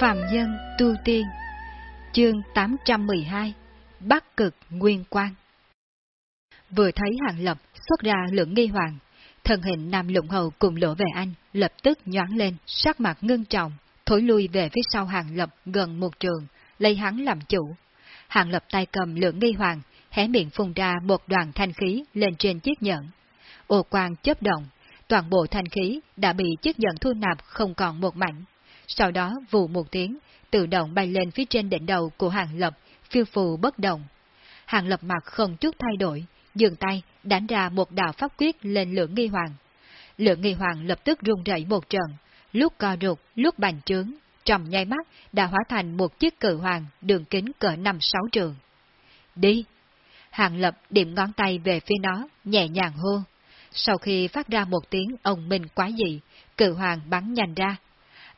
Phạm Nhân Tu Tiên Chương 812 Bắc Cực Nguyên Quang Vừa thấy Hàng Lập xuất ra lượng nghi hoàng, thân hình Nam Lũng Hầu cùng Lỗ Về Anh lập tức nhoáng lên, sắc mặt ngưng trọng, thối lui về phía sau Hàng Lập gần một trường, lấy hắn làm chủ. Hàng Lập tay cầm lượng nghi hoàng, hé miệng phun ra một đoàn thanh khí lên trên chiếc nhẫn. Ô quang chớp động, toàn bộ thanh khí đã bị chiếc nhẫn thu nạp không còn một mảnh. Sau đó vụ một tiếng, tự động bay lên phía trên đỉnh đầu của Hàng Lập, phiêu phù bất động. Hàng Lập mặt không chút thay đổi, dường tay đánh ra một đạo pháp quyết lên lượng nghi hoàng. Lượng nghi hoàng lập tức rung rẩy một trận, lúc co rụt, lúc bành trướng, trong nháy mắt đã hóa thành một chiếc cự hoàng đường kính cỡ năm sáu trường. Đi! Hàng Lập điểm ngón tay về phía nó, nhẹ nhàng hô. Sau khi phát ra một tiếng ông minh quá dị, cự hoàng bắn nhanh ra,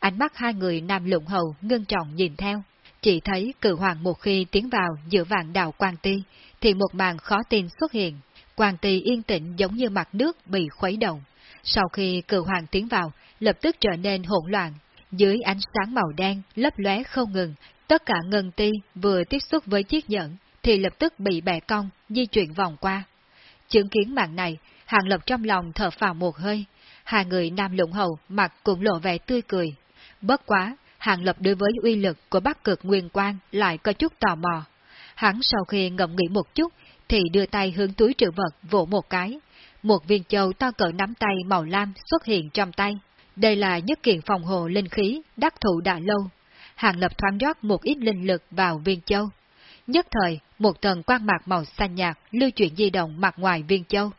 Ánh mắt hai người nam lụng hầu ngưng trọng nhìn theo, chỉ thấy cự hoàng một khi tiến vào giữa vạn đạo Quang Ti, thì một màn khó tin xuất hiện. Quang Ti yên tĩnh giống như mặt nước bị khuấy động. Sau khi cự hoàng tiến vào, lập tức trở nên hỗn loạn. Dưới ánh sáng màu đen, lấp lóe không ngừng, tất cả ngân ti vừa tiếp xúc với chiếc nhẫn, thì lập tức bị bẻ cong, di chuyển vòng qua. Chứng kiến màn này, Hàng Lập trong lòng thở phào một hơi, hai người nam lũng hầu mặt cũng lộ vẻ tươi cười, Bất quá, Hàng Lập đối với uy lực của Bắc Cực Nguyên Quang lại có chút tò mò. Hắn sau khi ngậm nghĩ một chút, thì đưa tay hướng túi trữ vật vỗ một cái. Một viên châu to cỡ nắm tay màu lam xuất hiện trong tay. Đây là nhất kiện phòng hộ linh khí, đắc thụ đã lâu. Hàng Lập thoáng rót một ít linh lực vào viên châu. Nhất thời, một tầng quang mạc màu xanh nhạt lưu chuyển di động mặt ngoài viên châu.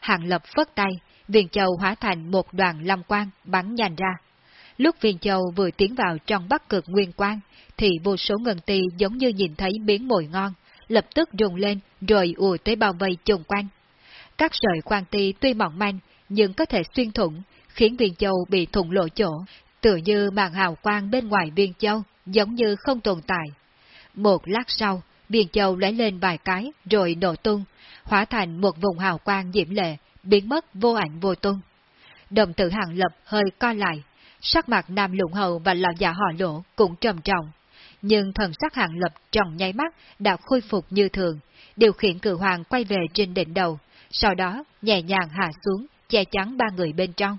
Hàng Lập phất tay, viên châu hóa thành một đoàn lâm quang bắn nhanh ra. Lúc viên châu vừa tiến vào trong bắc cực nguyên quang, thì vô số ngân ti giống như nhìn thấy miếng mồi ngon, lập tức rùng lên rồi ùa tới bao vây chung quanh. Các sợi quang ti tuy mỏng manh, nhưng có thể xuyên thủng, khiến viên châu bị thủng lộ chỗ, tựa như màn hào quang bên ngoài viên châu, giống như không tồn tại. Một lát sau, viên châu lấy lên vài cái rồi nổ tung, hóa thành một vùng hào quang diễm lệ, biến mất vô ảnh vô tung. Đồng tử hàng lập hơi co lại, sắc mặt nam lũng hầu và lão già họ lỗ cũng trầm trọng. Nhưng thần sắc hạng lập trong nháy mắt đã khôi phục như thường, điều khiển cử hoàng quay về trên đỉnh đầu, sau đó nhẹ nhàng hạ xuống, che chắn ba người bên trong.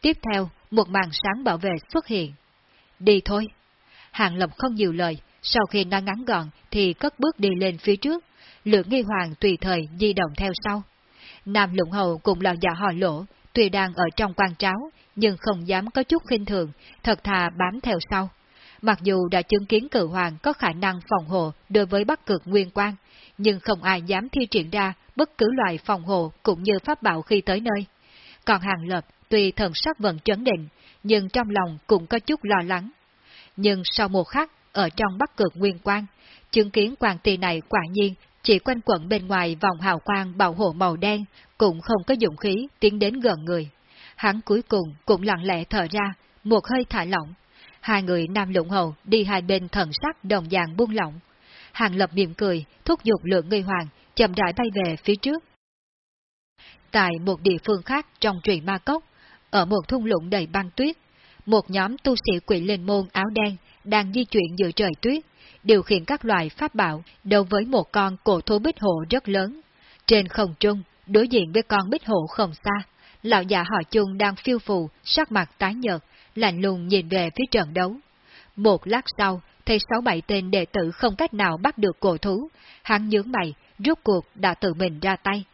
Tiếp theo, một màn sáng bảo vệ xuất hiện. Đi thôi. Hạng lập không nhiều lời, sau khi nói ngắn gọn thì cất bước đi lên phía trước, lượng nghi hoàng tùy thời di động theo sau. Nam lũng hầu cùng lão già họ lỗ, tuy đang ở trong quan tráo, nhưng không dám có chút khinh thường, thật thà bám theo sau. Mặc dù đã chứng kiến cử hoàng có khả năng phòng hộ đối với bắc cực nguyên quan, nhưng không ai dám thi triển ra bất cứ loại phòng hộ cũng như pháp bảo khi tới nơi. Còn hàng lập tuy thần sắc vẫn chấn định, nhưng trong lòng cũng có chút lo lắng. Nhưng sau một khắc, ở trong bắc cực nguyên quan, chứng kiến quan tỳ này quả nhiên chỉ quanh quẩn bên ngoài vòng hào quang bảo hộ màu đen, cũng không có dụng khí tiến đến gần người hắn cuối cùng cũng lặng lẽ thở ra, một hơi thả lỏng. Hai người nam lũng hầu đi hai bên thần sắc đồng dạng buông lỏng. Hàng lập mỉm cười, thúc giục lượng người hoàng, chậm rãi bay về phía trước. Tại một địa phương khác trong truyền ma cốc, ở một thung lũng đầy băng tuyết, một nhóm tu sĩ quỷ linh môn áo đen đang di chuyển giữa trời tuyết, điều khiển các loại pháp bảo đấu với một con cổ thú bích hộ rất lớn. Trên không trung, đối diện với con bích hộ không xa, lão già họ chung đang phiêu phù, sắc mặt tái nhợt, lạnh lùng nhìn về phía trận đấu. Một lát sau, thấy sáu bảy tên đệ tử không cách nào bắt được cổ thú, hắn nhướng mày, rút cuộc đã tự mình ra tay.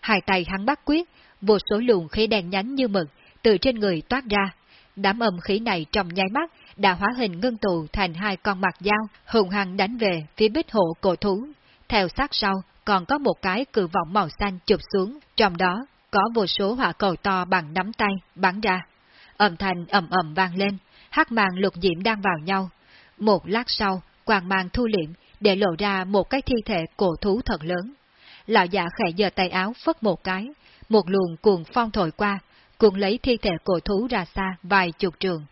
Hai tay hắn bắt quyết, vô số luồng khí đen nhánh như mực từ trên người toát ra. Đám âm khí này trong nháy mắt đã hóa hình ngưng tụ thành hai con mặt dao, hùng hăng đánh về phía bích hộ cổ thú. Theo sát sau, còn có một cái cử vọng màu xanh chụp xuống, trong đó có vô số hỏa cầu to bằng nắm tay bắn ra. Âm thanh ầm ầm vang lên, hắc màn lục diễm đang vào nhau. Một lát sau, quang mang thu liệm để lộ ra một cái thi thể cổ thú thật lớn. Lão già khẽ giơ tay áo phất một cái, một luồng cuồng phong thổi qua, cuồng lấy thi thể cổ thú ra xa vài chục trường.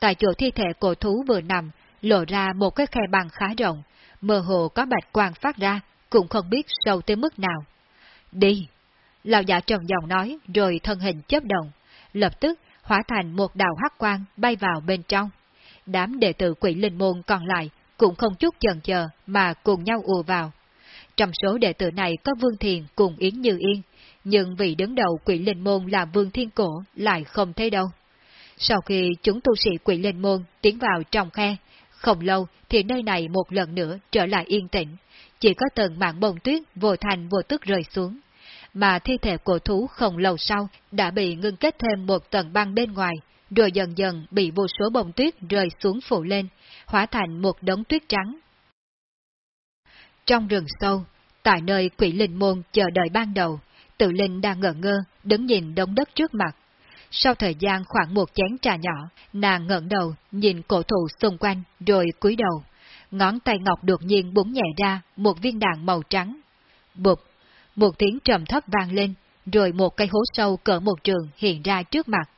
Tại chỗ thi thể cổ thú vừa nằm, lộ ra một cái khe bằng khá rộng, mơ hồ có bạch quang phát ra, cũng không biết sâu tới mức nào. Đi! Lão giả trầm giọng nói rồi thân hình chớp động, lập tức hóa thành một đạo hắc quang bay vào bên trong. đám đệ tử quỷ linh môn còn lại cũng không chút chần chờ mà cùng nhau ùa vào. Trong số đệ tử này có Vương Thiền cùng Yến Như Yên, nhưng vị đứng đầu quỷ linh môn là Vương Thiên Cổ lại không thấy đâu. Sau khi chúng tu sĩ quỷ linh môn tiến vào trong khe, không lâu thì nơi này một lần nữa trở lại yên tĩnh, chỉ có từng mạng bông tuyết vô thành vô tức rơi xuống. Mà thi thể cổ thú không lâu sau đã bị ngưng kết thêm một tầng băng bên ngoài, rồi dần dần bị vô số bông tuyết rơi xuống phủ lên, hóa thành một đống tuyết trắng. Trong rừng sâu, tại nơi quỷ linh môn chờ đợi ban đầu, tự linh đang ngỡ ngơ, đứng nhìn đống đất trước mặt. Sau thời gian khoảng một chén trà nhỏ, nàng ngẩng đầu, nhìn cổ thụ xung quanh, rồi cúi đầu. Ngón tay ngọc đột nhiên búng nhẹ ra một viên đạn màu trắng. Bụp, một tiếng trầm thấp vang lên, rồi một cây hố sâu cỡ một trường hiện ra trước mặt.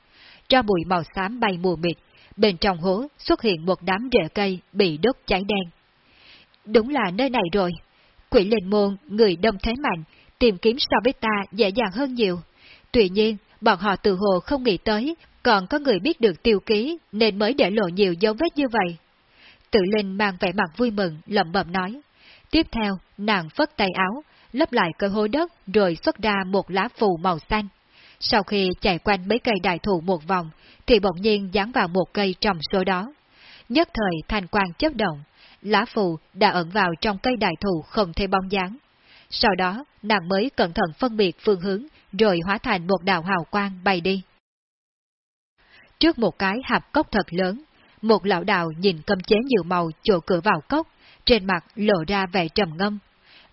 Cho bụi màu xám bay mù mịt, bên trong hố xuất hiện một đám rễ cây bị đốt cháy đen. Đúng là nơi này rồi. Quỷ linh môn, người đông thế mạnh, tìm kiếm so với ta dễ dàng hơn nhiều. Tuy nhiên, bọn họ từ hồ không nghĩ tới, còn có người biết được tiêu ký nên mới để lộ nhiều dấu vết như vậy. Tự Linh mang vẻ mặt vui mừng, lẩm bẩm nói. Tiếp theo, nàng phất tay áo, lấp lại cơ hố đất rồi xuất ra một lá phù màu xanh. Sau khi chạy quanh mấy cây đại thụ một vòng, thì bỗng nhiên dán vào một cây trong số đó. Nhất thời thành quang chớp động, lá phù đã ẩn vào trong cây đại thụ không thấy bóng dáng. Sau đó, nàng mới cẩn thận phân biệt phương hướng, rồi hóa thành một đạo hào quang bay đi. Trước một cái hạp cốc thật lớn, một lão đạo nhìn cấm chế nhiều màu chỗ cửa vào cốc, trên mặt lộ ra vẻ trầm ngâm,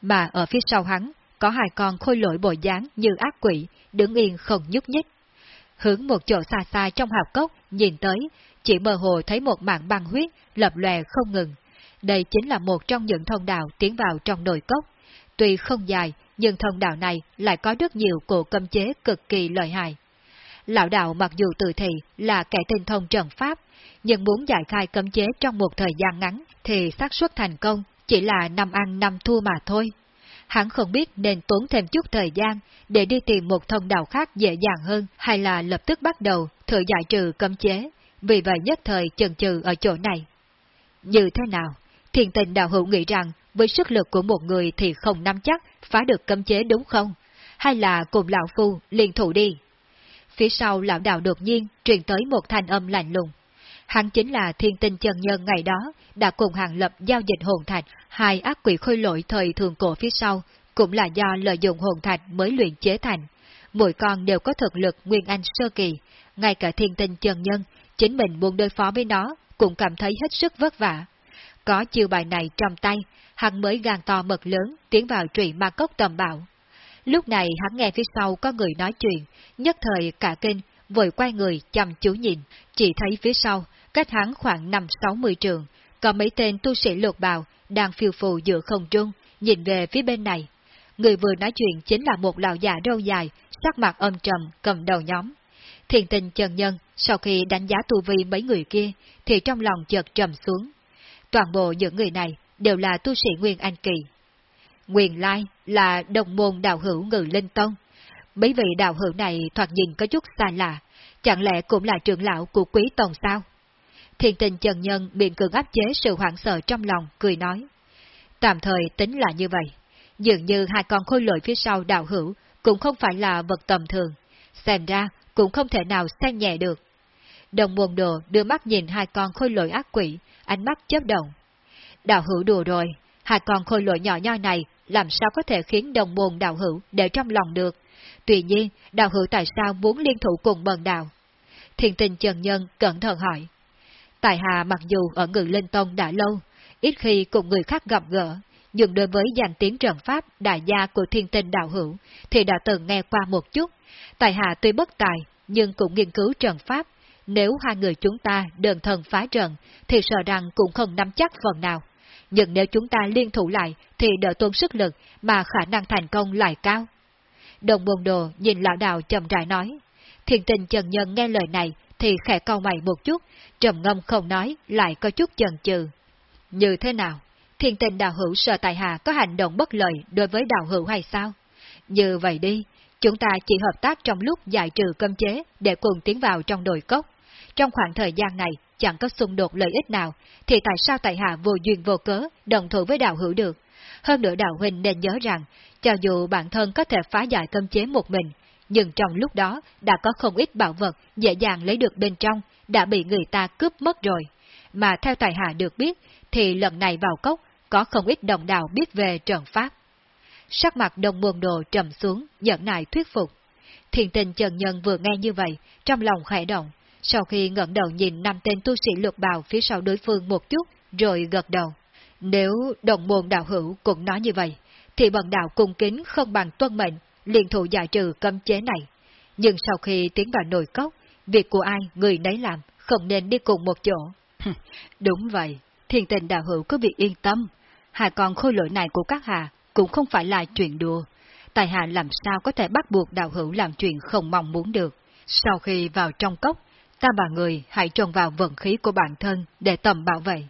mà ở phía sau hắn có hai con khôi lỗi bồi dáng như ác quỷ, đứng yên không nhúc nhích. Hướng một chỗ xa xa trong hạp cốc, nhìn tới, chỉ mơ hồ thấy một mạng băng huyết lập lòe không ngừng. Đây chính là một trong những thông đạo tiến vào trong đồi cốc. Tuy không dài, nhưng thông đạo này lại có rất nhiều cổ cấm chế cực kỳ lợi hại. Lão đạo mặc dù tự thị là kẻ tinh thông trận pháp, nhưng muốn giải khai cấm chế trong một thời gian ngắn thì xác suất thành công chỉ là năm ăn năm thua mà thôi. Hắn không biết nên tốn thêm chút thời gian để đi tìm một thông đạo khác dễ dàng hơn hay là lập tức bắt đầu thử giải trừ cấm chế, vì vậy nhất thời chần chừ ở chỗ này. Như thế nào? Thiền tình đạo hữu nghĩ rằng với sức lực của một người thì không nắm chắc phá được cấm chế đúng không? Hay là cùng lão phu liền thủ đi? Phía sau lão đạo đột nhiên truyền tới một thanh âm lạnh lùng. Hắn chính là thiên tinh chân nhân ngày đó, đã cùng hàng lập giao dịch hồn thạch, hai ác quỷ khôi lỗi thời thường cổ phía sau, cũng là do lợi dụng hồn thạch mới luyện chế thành. Mỗi con đều có thực lực nguyên anh sơ kỳ, ngay cả thiên tinh chân nhân, chính mình muốn đối phó với nó, cũng cảm thấy hết sức vất vả. Có chiêu bài này trong tay, hắn mới gan to mật lớn tiến vào trụy ma cốc tầm bạo. Lúc này hắn nghe phía sau có người nói chuyện, nhất thời cả kinh, vội quay người chăm chú nhìn, chỉ thấy phía sau, cách hắn khoảng 5-60 trường, có mấy tên tu sĩ lột bào đang phiêu phù giữa không trung, nhìn về phía bên này. Người vừa nói chuyện chính là một lão già râu dài, sắc mặt âm trầm, cầm đầu nhóm. Thiền tình trần nhân, sau khi đánh giá tu vi mấy người kia, thì trong lòng chợt trầm xuống. Toàn bộ những người này đều là tu sĩ Nguyên Anh Kỳ. Nguyên Lai là đồng môn đạo hữu ngự linh tông. Mấy vị đạo hữu này thoạt nhìn có chút xa lạ, chẳng lẽ cũng là trưởng lão của quý tông sao? Thiền tình trần nhân miệng cường áp chế sự hoảng sợ trong lòng, cười nói. Tạm thời tính là như vậy. Dường như hai con khôi lội phía sau đạo hữu cũng không phải là vật tầm thường. Xem ra cũng không thể nào xem nhẹ được. Đồng môn đồ đưa mắt nhìn hai con khôi lội ác quỷ, ánh mắt chớp động. Đạo hữu đùa rồi, hai con khôi lội nhỏ nhoi này làm sao có thể khiến đồng môn đạo hữu để trong lòng được. Tuy nhiên, đạo hữu tại sao muốn liên thủ cùng bần đạo? Thiền tình Trần Nhân cẩn thận hỏi. Tài Hà mặc dù ở ngự linh tông đã lâu, ít khi cùng người khác gặp gỡ, nhưng đối với danh tiếng trận pháp đại gia của thiên tinh đạo hữu thì đã từng nghe qua một chút. Tài Hà tuy bất tài, nhưng cũng nghiên cứu trận pháp. Nếu hai người chúng ta đơn thần phá trận, thì sợ rằng cũng không nắm chắc phần nào. Nhưng nếu chúng ta liên thủ lại, thì đỡ tốn sức lực, mà khả năng thành công lại cao. Đồng môn đồ nhìn lão đạo chậm rãi nói. Thiền tình Trần Nhân nghe lời này, thì khẽ cau mày một chút, trầm ngâm không nói, lại có chút chần chừ. Như thế nào? Thiên tình đạo hữu sợ tài hạ có hành động bất lợi đối với đạo hữu hay sao? Như vậy đi, chúng ta chỉ hợp tác trong lúc giải trừ cơm chế để cùng tiến vào trong đồi cốc. Trong khoảng thời gian này, chẳng có xung đột lợi ích nào, thì tại sao tại hạ vô duyên vô cớ đồng thủ với đạo hữu được? Hơn nữa đạo huynh nên nhớ rằng, cho dù bản thân có thể phá giải cấm chế một mình, nhưng trong lúc đó đã có không ít bảo vật dễ dàng lấy được bên trong, đã bị người ta cướp mất rồi. Mà theo tài hạ được biết, thì lần này vào cốc có không ít đồng đạo biết về trận pháp. Sắc mặt đồng môn đồ trầm xuống, nhận nại thuyết phục. Thiền tình Trần Nhân vừa nghe như vậy, trong lòng khẽ động, sau khi ngẩng đầu nhìn năm tên tu sĩ lược bào phía sau đối phương một chút, rồi gật đầu. Nếu đồng môn đạo hữu cũng nói như vậy, thì bần đạo cung kính không bằng tuân mệnh, liền thụ giải trừ cấm chế này. Nhưng sau khi tiến vào nồi cốc, việc của ai người nấy làm, không nên đi cùng một chỗ. Đúng vậy, thiền tình đạo hữu có việc yên tâm, hai con khôi lỗi này của các hạ cũng không phải là chuyện đùa. Tài hạ làm sao có thể bắt buộc đạo hữu làm chuyện không mong muốn được. Sau khi vào trong cốc, ta và người hãy trồng vào vận khí của bản thân để tầm bảo vệ.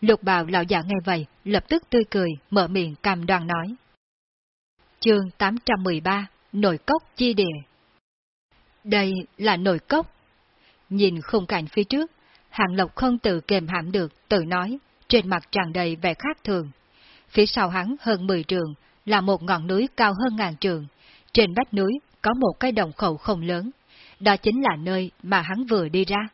Lục bào lão giả nghe vậy, lập tức tươi cười, mở miệng cam đoan nói. Chương 813 Nội cốc chi địa Đây là nội cốc. Nhìn khung cảnh phía trước, Hàng Lộc không tự kềm hãm được, tự nói, trên mặt tràn đầy vẻ khác thường. Phía sau hắn hơn 10 trường là một ngọn núi cao hơn ngàn trường. Trên vách núi có một cái đồng khẩu không lớn. Đó chính là nơi mà hắn vừa đi ra.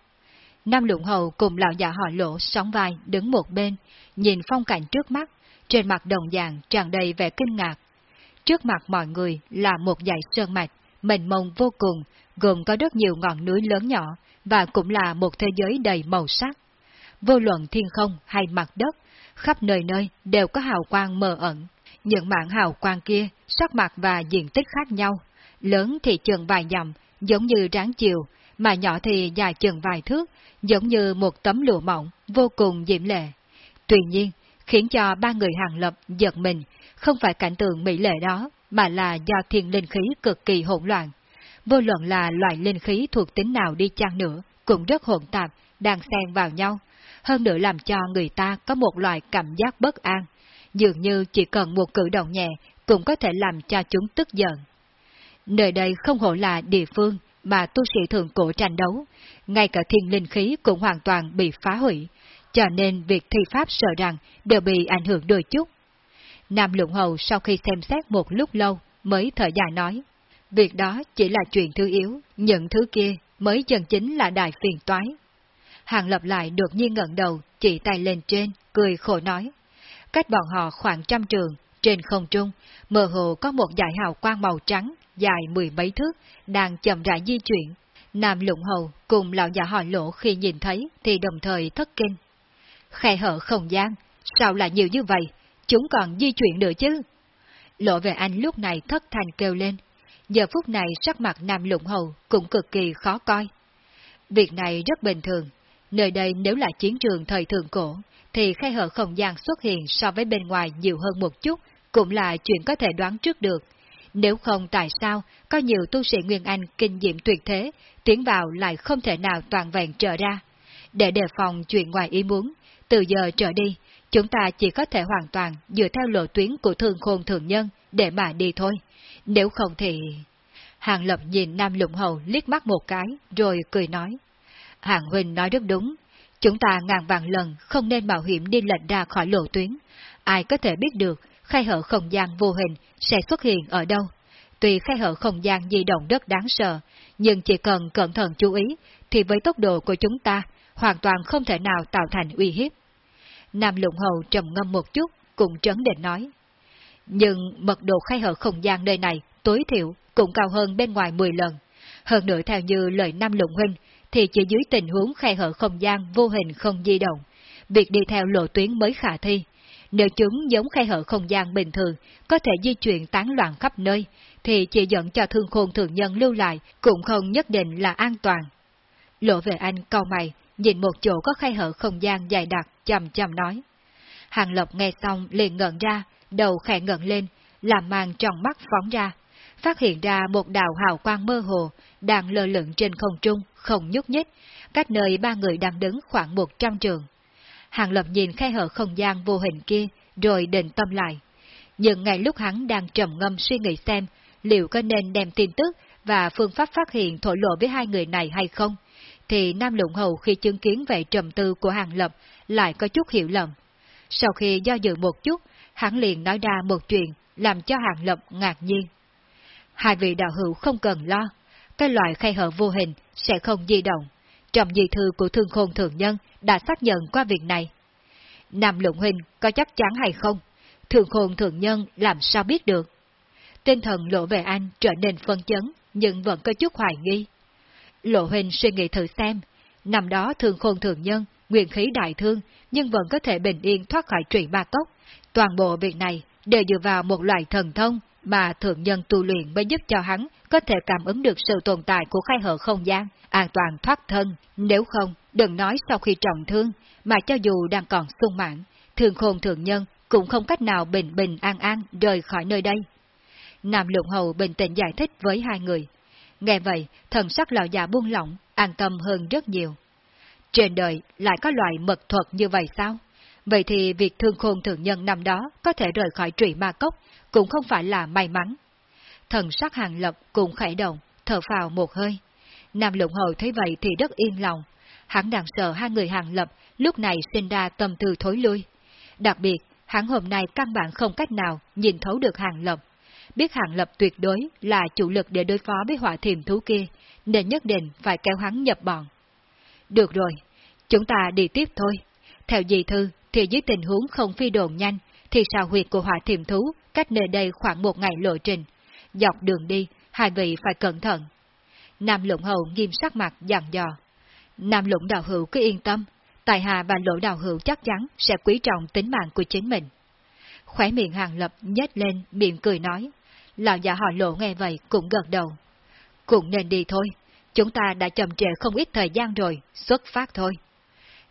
Nam lụng Hầu cùng lão già họ lỗ sóng vai đứng một bên, nhìn phong cảnh trước mắt, trên mặt đồng dạng tràn đầy vẻ kinh ngạc. Trước mặt mọi người là một dãy sơn mạch, mênh mông vô cùng, gồm có rất nhiều ngọn núi lớn nhỏ, và cũng là một thế giới đầy màu sắc. Vô luận thiên không hay mặt đất, khắp nơi nơi đều có hào quang mờ ẩn. Những mạng hào quang kia, sắc mặt và diện tích khác nhau, lớn thì trường vài dặm, giống như ráng chiều, mà nhỏ thì dài chừng vài thước, giống như một tấm lụa mỏng, vô cùng diễm lệ. Tuy nhiên, khiến cho ba người hàng lập giật mình, không phải cảnh tượng mỹ lệ đó, mà là do thiên linh khí cực kỳ hỗn loạn. Vô luận là loại linh khí thuộc tính nào đi chăng nữa, cũng rất hỗn tạp, đang xen vào nhau, hơn nữa làm cho người ta có một loại cảm giác bất an, dường như chỉ cần một cử động nhẹ cũng có thể làm cho chúng tức giận. Nơi đây không hổ là địa phương mà tu sĩ thượng cổ tranh đấu, ngay cả thiên linh khí cũng hoàn toàn bị phá hủy, cho nên việc thi pháp sợ rằng đều bị ảnh hưởng đôi chút. Nam Lũng Hầu sau khi xem xét một lúc lâu mới thở dài nói, việc đó chỉ là chuyện thứ yếu, những thứ kia mới chân chính là đại phiền toái. Hàng lập lại đột nhiên ngẩng đầu, chỉ tay lên trên, cười khổ nói. Cách bọn họ khoảng trăm trường, trên không trung, mơ hồ có một dải hào quang màu trắng, dài mười mấy thước, đang chậm rãi di chuyển. Nam lụng hầu cùng lão già họ lỗ khi nhìn thấy thì đồng thời thất kinh. Khe hở không gian, sao lại nhiều như vậy? Chúng còn di chuyển nữa chứ? Lộ về anh lúc này thất thành kêu lên. Giờ phút này sắc mặt Nam lụng hầu cũng cực kỳ khó coi. Việc này rất bình thường, Nơi đây nếu là chiến trường thời thượng cổ, thì khe hở không gian xuất hiện so với bên ngoài nhiều hơn một chút, cũng là chuyện có thể đoán trước được. Nếu không tại sao có nhiều tu sĩ Nguyên Anh kinh nghiệm tuyệt thế, tiến vào lại không thể nào toàn vẹn trở ra. Để đề phòng chuyện ngoài ý muốn, từ giờ trở đi, chúng ta chỉ có thể hoàn toàn dựa theo lộ tuyến của thương khôn thường nhân để mà đi thôi. Nếu không thì... Hàng Lập nhìn Nam Lũng Hầu liếc mắt một cái, rồi cười nói. Hàng Huynh nói rất đúng, chúng ta ngàn vạn lần không nên mạo hiểm đi lệch ra khỏi lộ tuyến. Ai có thể biết được khai hở không gian vô hình sẽ xuất hiện ở đâu. Tuy khai hở không gian di động rất đáng sợ, nhưng chỉ cần cẩn thận chú ý, thì với tốc độ của chúng ta, hoàn toàn không thể nào tạo thành uy hiếp. Nam Lũng Hầu trầm ngâm một chút, cũng trấn định nói. Nhưng mật độ khai hở không gian nơi này tối thiểu cũng cao hơn bên ngoài 10 lần. Hơn nữa theo như lời Nam Lũng Huynh, thì chỉ dưới tình huống khai hở không gian vô hình không di động, việc đi theo lộ tuyến mới khả thi. Nếu chúng giống khay hở không gian bình thường, có thể di chuyển tán loạn khắp nơi, thì chỉ dẫn cho thương khôn thường nhân lưu lại cũng không nhất định là an toàn. Lộ về anh cau mày, nhìn một chỗ có khay hở không gian dài đặc, chầm chầm nói. Hàng Lộc nghe xong liền ngẩn ra, đầu khẽ ngẩn lên, làm màn trong mắt phóng ra, phát hiện ra một đạo hào quang mơ hồ đang lơ lửng trên không trung, không nhúc nhích, cách nơi ba người đang đứng khoảng một trăm trường. Hàng Lập nhìn khe hở không gian vô hình kia, rồi định tâm lại. Nhưng ngay lúc hắn đang trầm ngâm suy nghĩ xem liệu có nên đem tin tức và phương pháp phát hiện thổ lộ với hai người này hay không, thì Nam Lũng Hầu khi chứng kiến về trầm tư của Hàng Lập lại có chút hiểu lầm. Sau khi do dự một chút, hắn liền nói ra một chuyện làm cho Hàng Lập ngạc nhiên. Hai vị đạo hữu không cần lo, cái loại khay hở vô hình sẽ không di động. Trong di thư của thương khôn thường nhân đã xác nhận qua việc này. Nam Lũng Huynh có chắc chắn hay không? Thường khôn thường nhân làm sao biết được? Tinh thần lộ về anh trở nên phân chấn, nhưng vẫn có chút hoài nghi. Lộ Huynh suy nghĩ thử xem, năm đó thường khôn thường nhân, nguyện khí đại thương, nhưng vẫn có thể bình yên thoát khỏi trụy ba cốc. Toàn bộ việc này đều dựa vào một loại thần thông mà thượng nhân tu luyện mới giúp cho hắn có thể cảm ứng được sự tồn tại của khai hở không gian, an toàn thoát thân. Nếu không, đừng nói sau khi trọng thương, mà cho dù đang còn sung mãn, thường khôn thượng nhân cũng không cách nào bình bình an an rời khỏi nơi đây. Nam Lượng Hầu bình tĩnh giải thích với hai người. Nghe vậy, thần sắc lão già buông lỏng, an tâm hơn rất nhiều. Trên đời lại có loại mật thuật như vậy sao? Vậy thì việc thương khôn thượng nhân năm đó có thể rời khỏi trụy ma cốc cũng không phải là may mắn. Thần sắc hàng lập cũng khởi động, thở phào một hơi. Nam lụng hầu thấy vậy thì rất yên lòng. Hắn đang sợ hai người hàng lập lúc này sinh ra tâm tư thối lui. Đặc biệt, hắn hôm nay căn bản không cách nào nhìn thấu được hàng lập. Biết hàng lập tuyệt đối là chủ lực để đối phó với hỏa thiềm thú kia, nên nhất định phải kéo hắn nhập bọn. Được rồi, chúng ta đi tiếp thôi. Theo dì thư, thì dưới tình huống không phi đồn nhanh, thì sao huyệt của hỏa thiềm thú cách nơi đây khoảng một ngày lộ trình. Dọc đường đi, hai vị phải cẩn thận. Nam Lũng Hầu nghiêm sắc mặt dặn dò. Nam Lũng Đạo Hữu cứ yên tâm, Tài Hà và Lỗ Đạo Hữu chắc chắn sẽ quý trọng tính mạng của chính mình. Khóe miệng hàng lập nhếch lên, miệng cười nói. Lão già họ lộ nghe vậy cũng gật đầu. Cũng nên đi thôi, chúng ta đã chậm trễ không ít thời gian rồi, xuất phát thôi.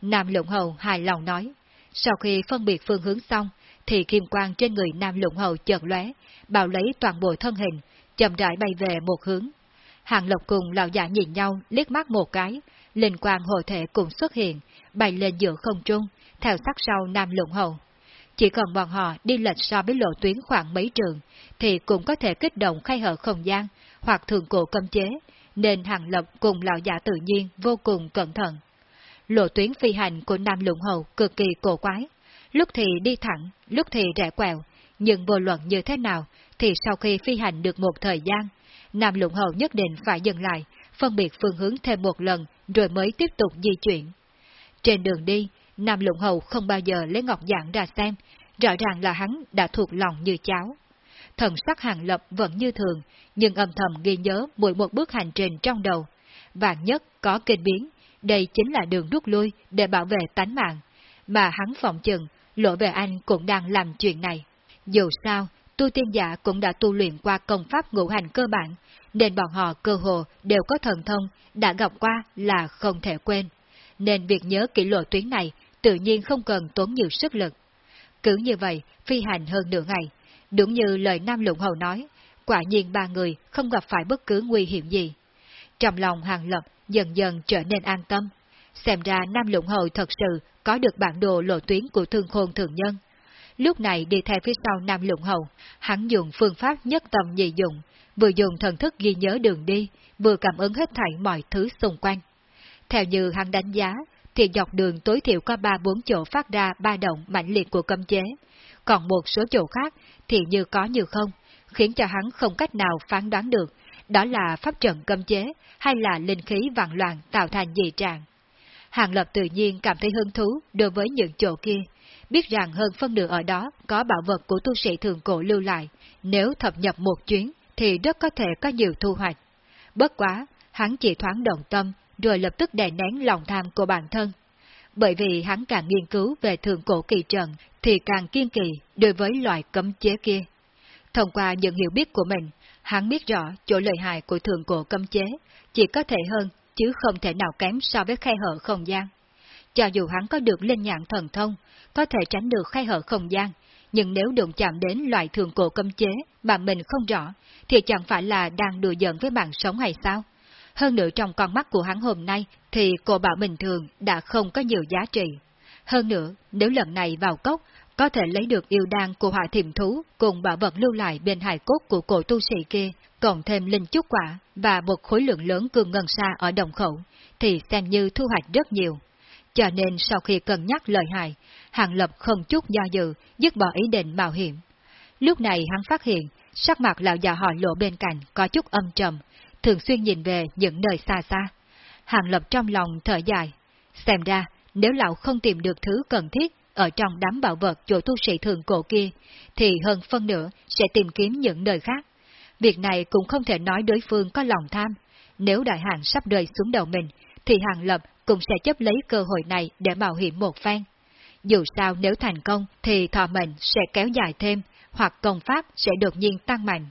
Nam Lũng Hầu hài lòng nói. Sau khi phân biệt phương hướng xong, thì kim quang trên người Nam Lũng Hầu chợt lóe, bảo lấy toàn bộ thân hình, chậm rãi bay về một hướng. Hàng Lộc cùng lão giả nhìn nhau, liếc mắt một cái, linh quang hộ thể cũng xuất hiện, bay lên giữa không trung, theo sát sau Nam Lũng Hầu. Chỉ cần bọn họ đi lệch so với lộ tuyến khoảng mấy trường, thì cũng có thể kích động khai hở không gian, hoặc thường cổ cấm chế, nên Hàng Lập cùng lão giả tự nhiên vô cùng cẩn thận. Lộ tuyến phi hành của Nam Lũng Hầu cực kỳ cổ quái, lúc thì đi thẳng, lúc thì rẽ quẹo, nhưng vô luận như thế nào, thì sau khi phi hành được một thời gian, Nam Lũng Hầu nhất định phải dừng lại, phân biệt phương hướng thêm một lần rồi mới tiếp tục di chuyển. Trên đường đi, Nam Lũng Hầu không bao giờ lấy ngọc dạng ra xem, rõ ràng là hắn đã thuộc lòng như cháo. Thần sắc hàng lập vẫn như thường, nhưng âm thầm ghi nhớ mỗi một bước hành trình trong đầu. Vạn nhất có kinh biến, đây chính là đường rút lui để bảo vệ tánh mạng, mà hắn phòng chừng Lỗ về anh cũng đang làm chuyện này. Dù sao, tu tiên giả cũng đã tu luyện qua công pháp ngũ hành cơ bản, nên bọn họ cơ hồ đều có thần thông, đã gặp qua là không thể quên. Nên việc nhớ kỹ lộ tuyến này tự nhiên không cần tốn nhiều sức lực. Cứ như vậy, phi hành hơn nửa ngày, đúng như lời Nam Lũng Hầu nói, quả nhiên ba người không gặp phải bất cứ nguy hiểm gì. Trong lòng hàng lập dần dần trở nên an tâm. Xem ra Nam Lũng Hầu thật sự có được bản đồ lộ tuyến của thương khôn thường nhân. Lúc này đi theo phía sau Nam Lũng Hầu, hắn dùng phương pháp nhất tâm nhị dụng, vừa dùng thần thức ghi nhớ đường đi, vừa cảm ứng hết thảy mọi thứ xung quanh. Theo như hắn đánh giá, thì dọc đường tối thiểu có ba bốn chỗ phát ra ba động mạnh liệt của cấm chế, còn một số chỗ khác thì như có như không, khiến cho hắn không cách nào phán đoán được đó là pháp trận cấm chế hay là linh khí vạn loạn tạo thành dị trạng. Hàng Lập tự nhiên cảm thấy hứng thú đối với những chỗ kia, biết rằng hơn phân nửa ở đó có bảo vật của tu sĩ thường cổ lưu lại, nếu thập nhập một chuyến thì rất có thể có nhiều thu hoạch. Bất quá, hắn chỉ thoáng động tâm rồi lập tức đè nén lòng tham của bản thân. Bởi vì hắn càng nghiên cứu về thường cổ kỳ trận thì càng kiên kỳ đối với loại cấm chế kia. Thông qua những hiểu biết của mình, hắn biết rõ chỗ lợi hại của thường cổ cấm chế chỉ có thể hơn chứ không thể nào kém so với khe hở không gian. Cho dù hắn có được linh nhãn thần thông, có thể tránh được khai hở không gian, nhưng nếu đụng chạm đến loại thường cổ cấm chế mà mình không rõ, thì chẳng phải là đang đùa giỡn với mạng sống hay sao? Hơn nữa trong con mắt của hắn hôm nay thì cổ bảo bình thường đã không có nhiều giá trị. Hơn nữa, nếu lần này vào cốc, có thể lấy được yêu đan của hỏa thiềm thú cùng bảo vật lưu lại bên hài cốt của cổ tu sĩ kia, cộng thêm linh chút quả và một khối lượng lớn cương ngân xa ở đồng khẩu, thì xem như thu hoạch rất nhiều. Cho nên sau khi cân nhắc lợi hại, Hàng Lập không chút do dự, dứt bỏ ý định mạo hiểm. Lúc này hắn phát hiện, sắc mặt lão già họ lộ bên cạnh có chút âm trầm, thường xuyên nhìn về những nơi xa xa. Hàng Lập trong lòng thở dài. Xem ra, nếu lão không tìm được thứ cần thiết ở trong đám bảo vật chỗ tu sĩ thường cổ kia, thì hơn phân nửa sẽ tìm kiếm những nơi khác. Việc này cũng không thể nói đối phương có lòng tham. Nếu đại hạng sắp rơi xuống đầu mình, thì Hàng Lập cũng sẽ chấp lấy cơ hội này để mạo hiểm một phen. Dù sao nếu thành công thì thọ mệnh sẽ kéo dài thêm, hoặc công pháp sẽ đột nhiên tăng mạnh.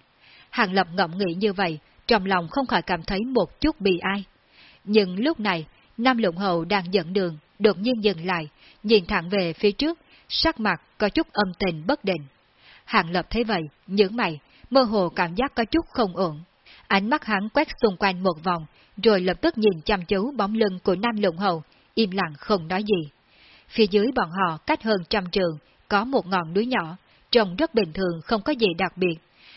Hàng Lập ngậm nghĩ như vậy, trong lòng không khỏi cảm thấy một chút bị ai. Nhưng lúc này, Nam Lũng Hậu đang dẫn đường, đột nhiên dừng lại, nhìn thẳng về phía trước, sắc mặt có chút âm tình bất định. Hàng Lập thấy vậy, nhướng mày, mơ hồ cảm giác có chút không ổn. Ánh mắt hắn quét xung quanh một vòng, rồi lập tức nhìn chăm chú bóng lưng của Nam Lũng Hầu im lặng không nói gì. Phía dưới bọn họ cách hơn trăm trường, có một ngọn núi nhỏ, trông rất bình thường không có gì đặc biệt,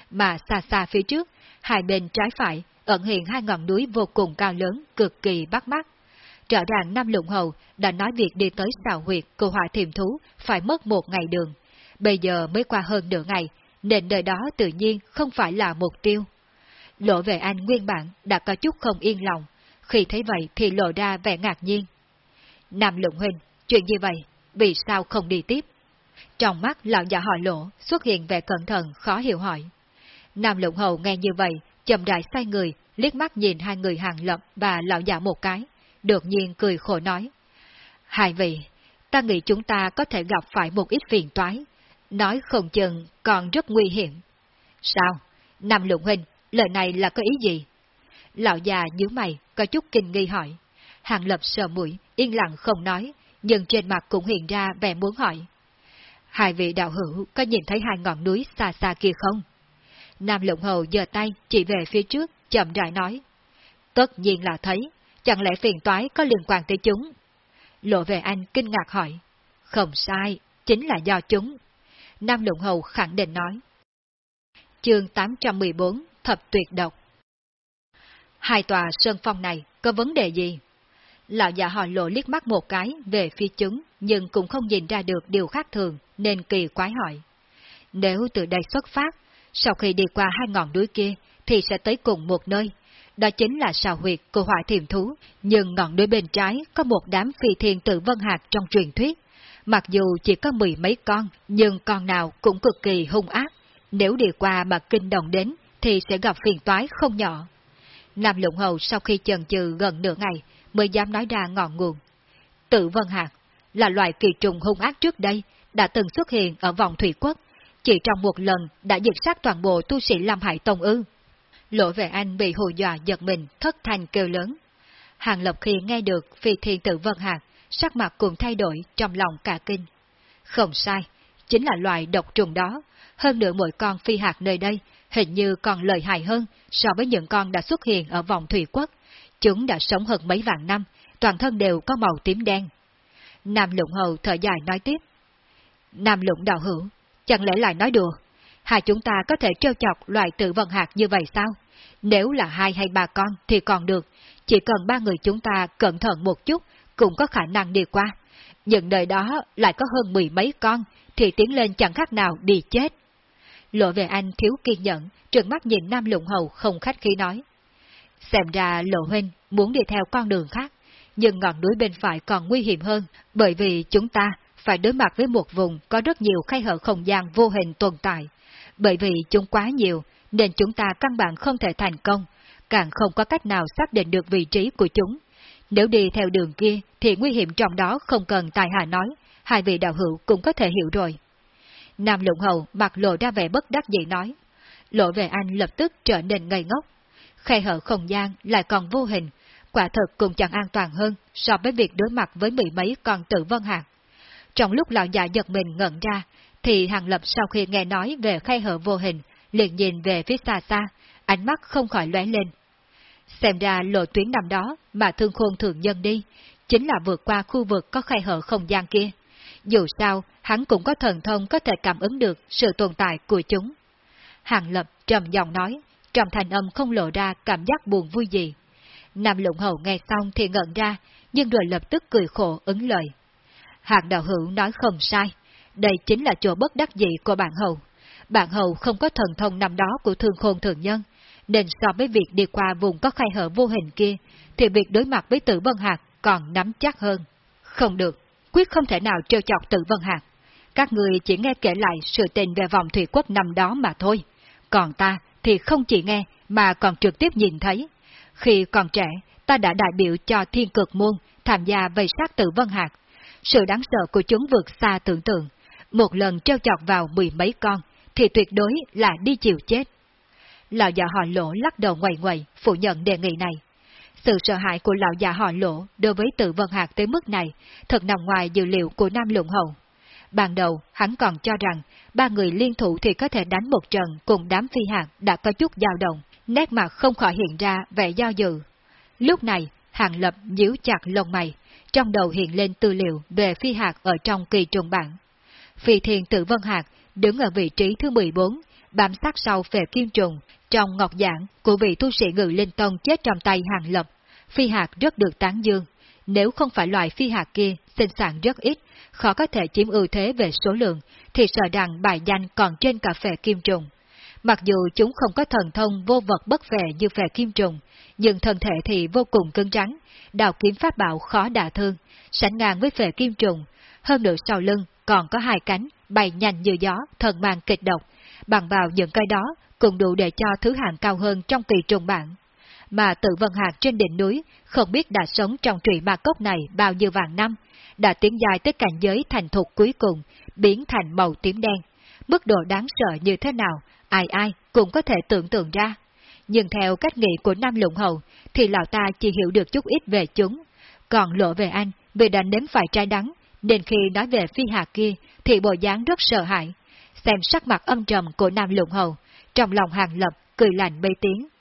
mà xa xa phía trước, hai bên trái phải, ẩn hiện hai ngọn núi vô cùng cao lớn, cực kỳ bắt mắt. Rõ ràng Nam Lũng Hầu đã nói việc đi tới xào huyệt của hỏa thiềm thú phải mất một ngày đường. Bây giờ mới qua hơn nửa ngày, nên nơi đó tự nhiên không phải là mục tiêu. Lộ về anh nguyên bản đã có chút không yên lòng, khi thấy vậy thì lộ ra vẻ ngạc nhiên. Nam Lũng Huynh, chuyện như vậy, vì sao không đi tiếp? Trong mắt lão già họ lỗ xuất hiện vẻ cẩn thận khó hiểu hỏi. Nam Lũng Hầu nghe như vậy, chậm rãi xoay người, liếc mắt nhìn hai người hàng lập và lão già một cái, đột nhiên cười khổ nói. Hai vị, ta nghĩ chúng ta có thể gặp phải một ít phiền toái, nói không chừng còn rất nguy hiểm. Sao? Nam Lũng Huynh, lời này là có ý gì? Lão già nhíu mày, có chút kinh nghi hỏi. Hàng lập sờ mũi, yên lặng không nói, nhưng trên mặt cũng hiện ra vẻ muốn hỏi. Hai vị đạo hữu có nhìn thấy hai ngọn núi xa xa kia không? Nam lộng Hầu giơ tay chỉ về phía trước, chậm rãi nói. Tất nhiên là thấy, chẳng lẽ phiền toái có liên quan tới chúng? Lộ về anh kinh ngạc hỏi. Không sai, chính là do chúng. Nam lộng Hầu khẳng định nói. Chương 814 Thập Tuyệt Độc Hai tòa sơn phong này có vấn đề gì? Lão già họ lộ liếc mắt một cái về phía chứng, nhưng cũng không nhìn ra được điều khác thường, nên kỳ quái hỏi. Nếu từ đây xuất phát, sau khi đi qua hai ngọn núi kia, thì sẽ tới cùng một nơi. Đó chính là sào huyệt của hỏa thiềm thú, nhưng ngọn núi bên trái có một đám phi thiên tử vân hạt trong truyền thuyết. Mặc dù chỉ có mười mấy con, nhưng con nào cũng cực kỳ hung ác. Nếu đi qua mà kinh động đến, thì sẽ gặp phiền toái không nhỏ. Nam Lũng Hầu sau khi chần chừ gần nửa ngày, mới dám nói ra ngọn nguồn. Tử Vân Hạc là loài kỳ trùng hung ác trước đây, đã từng xuất hiện ở vòng thủy quốc, chỉ trong một lần đã diệt sát toàn bộ tu sĩ Lam Hải Tông ư. Lỗ về anh bị hù dọa giật mình, thất thanh kêu lớn. Hàng Lập khi nghe được phi thiên tử Vân Hạc sắc mặt cùng thay đổi trong lòng cả kinh. Không sai, chính là loài độc trùng đó, hơn nữa mỗi con phi hạt nơi đây hình như còn lợi hại hơn so với những con đã xuất hiện ở vòng thủy quốc. Chúng đã sống hơn mấy vạn năm, toàn thân đều có màu tím đen. Nam Lũng Hầu thở dài nói tiếp. Nam Lũng Đạo Hữu, chẳng lẽ lại nói đùa? Hai chúng ta có thể trêu chọc loài tự vận hạt như vậy sao? Nếu là hai hay ba con thì còn được, chỉ cần ba người chúng ta cẩn thận một chút cũng có khả năng đi qua. Nhưng đời đó lại có hơn mười mấy con, thì tiến lên chẳng khác nào đi chết. Lộ về anh thiếu kiên nhẫn, trợn mắt nhìn Nam Lũng Hầu không khách khí nói. Xem ra Lộ Huynh muốn đi theo con đường khác, nhưng ngọn núi bên phải còn nguy hiểm hơn, bởi vì chúng ta phải đối mặt với một vùng có rất nhiều khay hở không gian vô hình tồn tại. Bởi vì chúng quá nhiều, nên chúng ta căn bản không thể thành công, càng không có cách nào xác định được vị trí của chúng. Nếu đi theo đường kia, thì nguy hiểm trong đó không cần tài hạ nói, hai vị đạo hữu cũng có thể hiểu rồi. Nam Lũng Hầu mặt lộ ra vẻ bất đắc dĩ nói. Lộ về anh lập tức trở nên ngây ngốc. Khe hở không gian lại còn vô hình, quả thật cũng chẳng an toàn hơn so với việc đối mặt với mười mấy con tử vân hạt. Trong lúc lão già giật mình ngẩn ra, thì Hàng Lập sau khi nghe nói về khe hở vô hình, liền nhìn về phía xa xa, ánh mắt không khỏi lóe lên. Xem ra lộ tuyến nằm đó mà thương khôn thường dân đi, chính là vượt qua khu vực có khe hở không gian kia. Dù sao, hắn cũng có thần thông có thể cảm ứng được sự tồn tại của chúng. Hàng Lập trầm giọng nói, trong thành âm không lộ ra cảm giác buồn vui gì. Nam lụng hầu nghe xong thì ngẩn ra, nhưng rồi lập tức cười khổ ứng lời. hàng đạo hữu nói không sai, đây chính là chỗ bất đắc dĩ của bạn hầu. Bạn hầu không có thần thông năm đó của thương khôn thường nhân, nên so với việc đi qua vùng có khai hở vô hình kia, thì việc đối mặt với tử vân hạt còn nắm chắc hơn. Không được, quyết không thể nào trêu chọc tử vân Hạc. Các người chỉ nghe kể lại sự tình về vòng thủy quốc năm đó mà thôi. Còn ta thì không chỉ nghe mà còn trực tiếp nhìn thấy. Khi còn trẻ, ta đã đại biểu cho thiên cực môn tham gia vây sát tử vân Hạc. Sự đáng sợ của chúng vượt xa tưởng tượng. Một lần trêu chọc vào mười mấy con, thì tuyệt đối là đi chịu chết. Lão già họ lỗ lắc đầu ngoài ngoài phủ nhận đề nghị này. Sự sợ hãi của lão già họ lộ đối với tự vân hạt tới mức này, thật nằm ngoài dự liệu của Nam Lũng Hậu. Ban đầu, hắn còn cho rằng, ba người liên thủ thì có thể đánh một trận cùng đám phi hạt đã có chút dao động, nét mặt không khỏi hiện ra vẻ do dự. Lúc này, Hàng Lập nhíu chặt lông mày, trong đầu hiện lên tư liệu về phi hạt ở trong kỳ trùng bản. Phi thiền tự vân hạt đứng ở vị trí thứ 14, bám sát sau về kim trùng, trong ngọc giảng của vị tu sĩ ngự linh tông chết trong tay Hàng Lập. Phi hạt rất được tán dương, nếu không phải loại phi hạt kia sinh sản rất ít, khó có thể chiếm ưu thế về số lượng, thì sợ rằng bài danh còn trên cả phệ kim trùng. Mặc dù chúng không có thần thông vô vật bất vệ như phệ kim trùng, nhưng thân thể thì vô cùng cứng rắn, đào kiếm pháp bảo khó đả thương, sánh ngang với phệ kim trùng. Hơn nữa sau lưng còn có hai cánh, bay nhanh như gió, thần mang kịch độc, bằng vào những cái đó cũng đủ để cho thứ hạng cao hơn trong kỳ trùng bản. Mà tự vân hạt trên đỉnh núi không biết đã sống trong trụy ma cốc này bao nhiêu vàng năm, đã tiến dài tới cảnh giới thành thục cuối cùng, biến thành màu tím đen. Mức độ đáng sợ như thế nào, ai ai cũng có thể tưởng tượng ra. Nhưng theo cách nghĩ của Nam Lũng Hầu, thì lão ta chỉ hiểu được chút ít về chúng. Còn lộ về anh, vì đã nếm phải trái đắng, nên khi nói về phi hạt kia, thì bộ dáng rất sợ hãi. Xem sắc mặt âm trầm của Nam Lũng Hầu, trong lòng hàng lập, cười lạnh bê tiếng.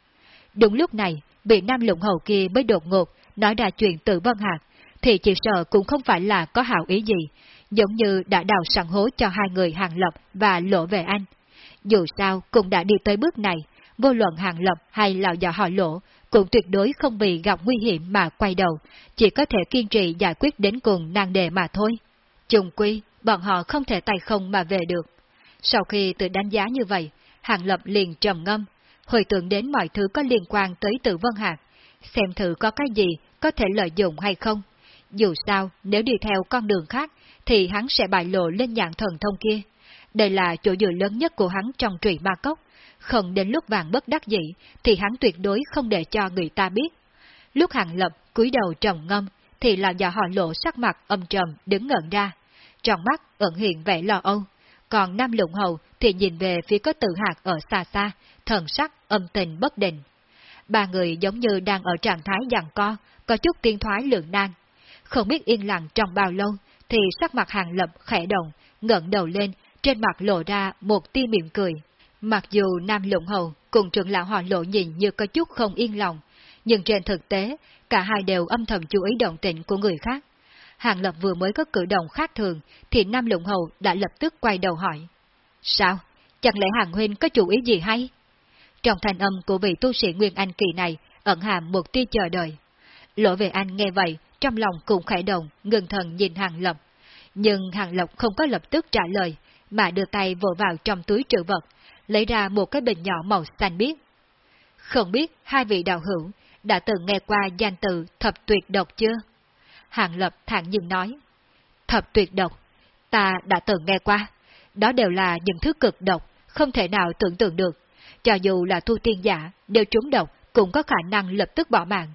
Đúng lúc này, bị Nam Lũng Hầu kia mới đột ngột, nói ra chuyện tự vân hạt, thì chỉ sợ cũng không phải là có hảo ý gì, giống như đã đào sẵn hố cho hai người hàng lập và lộ về anh. Dù sao cũng đã đi tới bước này, vô luận hàng lập hay lão già họ lỗ cũng tuyệt đối không vì gặp nguy hiểm mà quay đầu, chỉ có thể kiên trì giải quyết đến cùng nan đề mà thôi. Trùng quy, bọn họ không thể tay không mà về được. Sau khi tự đánh giá như vậy, hàng lập liền trầm ngâm, hồi tưởng đến mọi thứ có liên quan tới tự vân hạt, xem thử có cái gì có thể lợi dụng hay không. Dù sao, nếu đi theo con đường khác, thì hắn sẽ bại lộ lên dạng thần thông kia. Đây là chỗ dựa lớn nhất của hắn trong trụy ma cốc. Không đến lúc vàng bất đắc dĩ, thì hắn tuyệt đối không để cho người ta biết. Lúc hàng lập cúi đầu trầm ngâm, thì là do họ lộ sắc mặt âm trầm đứng ngẩn ra. Trong mắt ẩn hiện vẻ lo âu. Còn Nam Lũng Hầu thì nhìn về phía có tự hạt ở xa xa, thần sắc âm tình bất định. Ba người giống như đang ở trạng thái giằng co, có chút tiên thoái lượng nan. Không biết yên lặng trong bao lâu, thì sắc mặt hàng lập khẽ động, ngẩng đầu lên, trên mặt lộ ra một tia mỉm cười. Mặc dù Nam Lũng Hầu cùng trưởng lão họ lộ nhìn như có chút không yên lòng, nhưng trên thực tế, cả hai đều âm thầm chú ý động tĩnh của người khác. Hàng Lập vừa mới có cử động khác thường, thì Nam Lũng Hầu đã lập tức quay đầu hỏi. Sao? Chẳng lẽ Hàng Huynh có chủ ý gì hay? Trong thanh âm của vị tu sĩ Nguyên Anh kỳ này, ẩn hàm một tia chờ đợi. Lỗ về anh nghe vậy, trong lòng cũng khẽ động, ngừng thần nhìn Hàng Lập. Nhưng Hàng Lập không có lập tức trả lời, mà đưa tay vỗ vào trong túi trữ vật, lấy ra một cái bình nhỏ màu xanh biếc. Không biết hai vị đạo hữu đã từng nghe qua danh từ thập tuyệt độc chưa? Hàng Lập thẳng nhiên nói. Thập tuyệt độc, ta đã từng nghe qua. Đó đều là những thứ cực độc, không thể nào tưởng tượng được. Cho dù là thu tiên giả, đều trúng độc, cũng có khả năng lập tức bỏ mạng.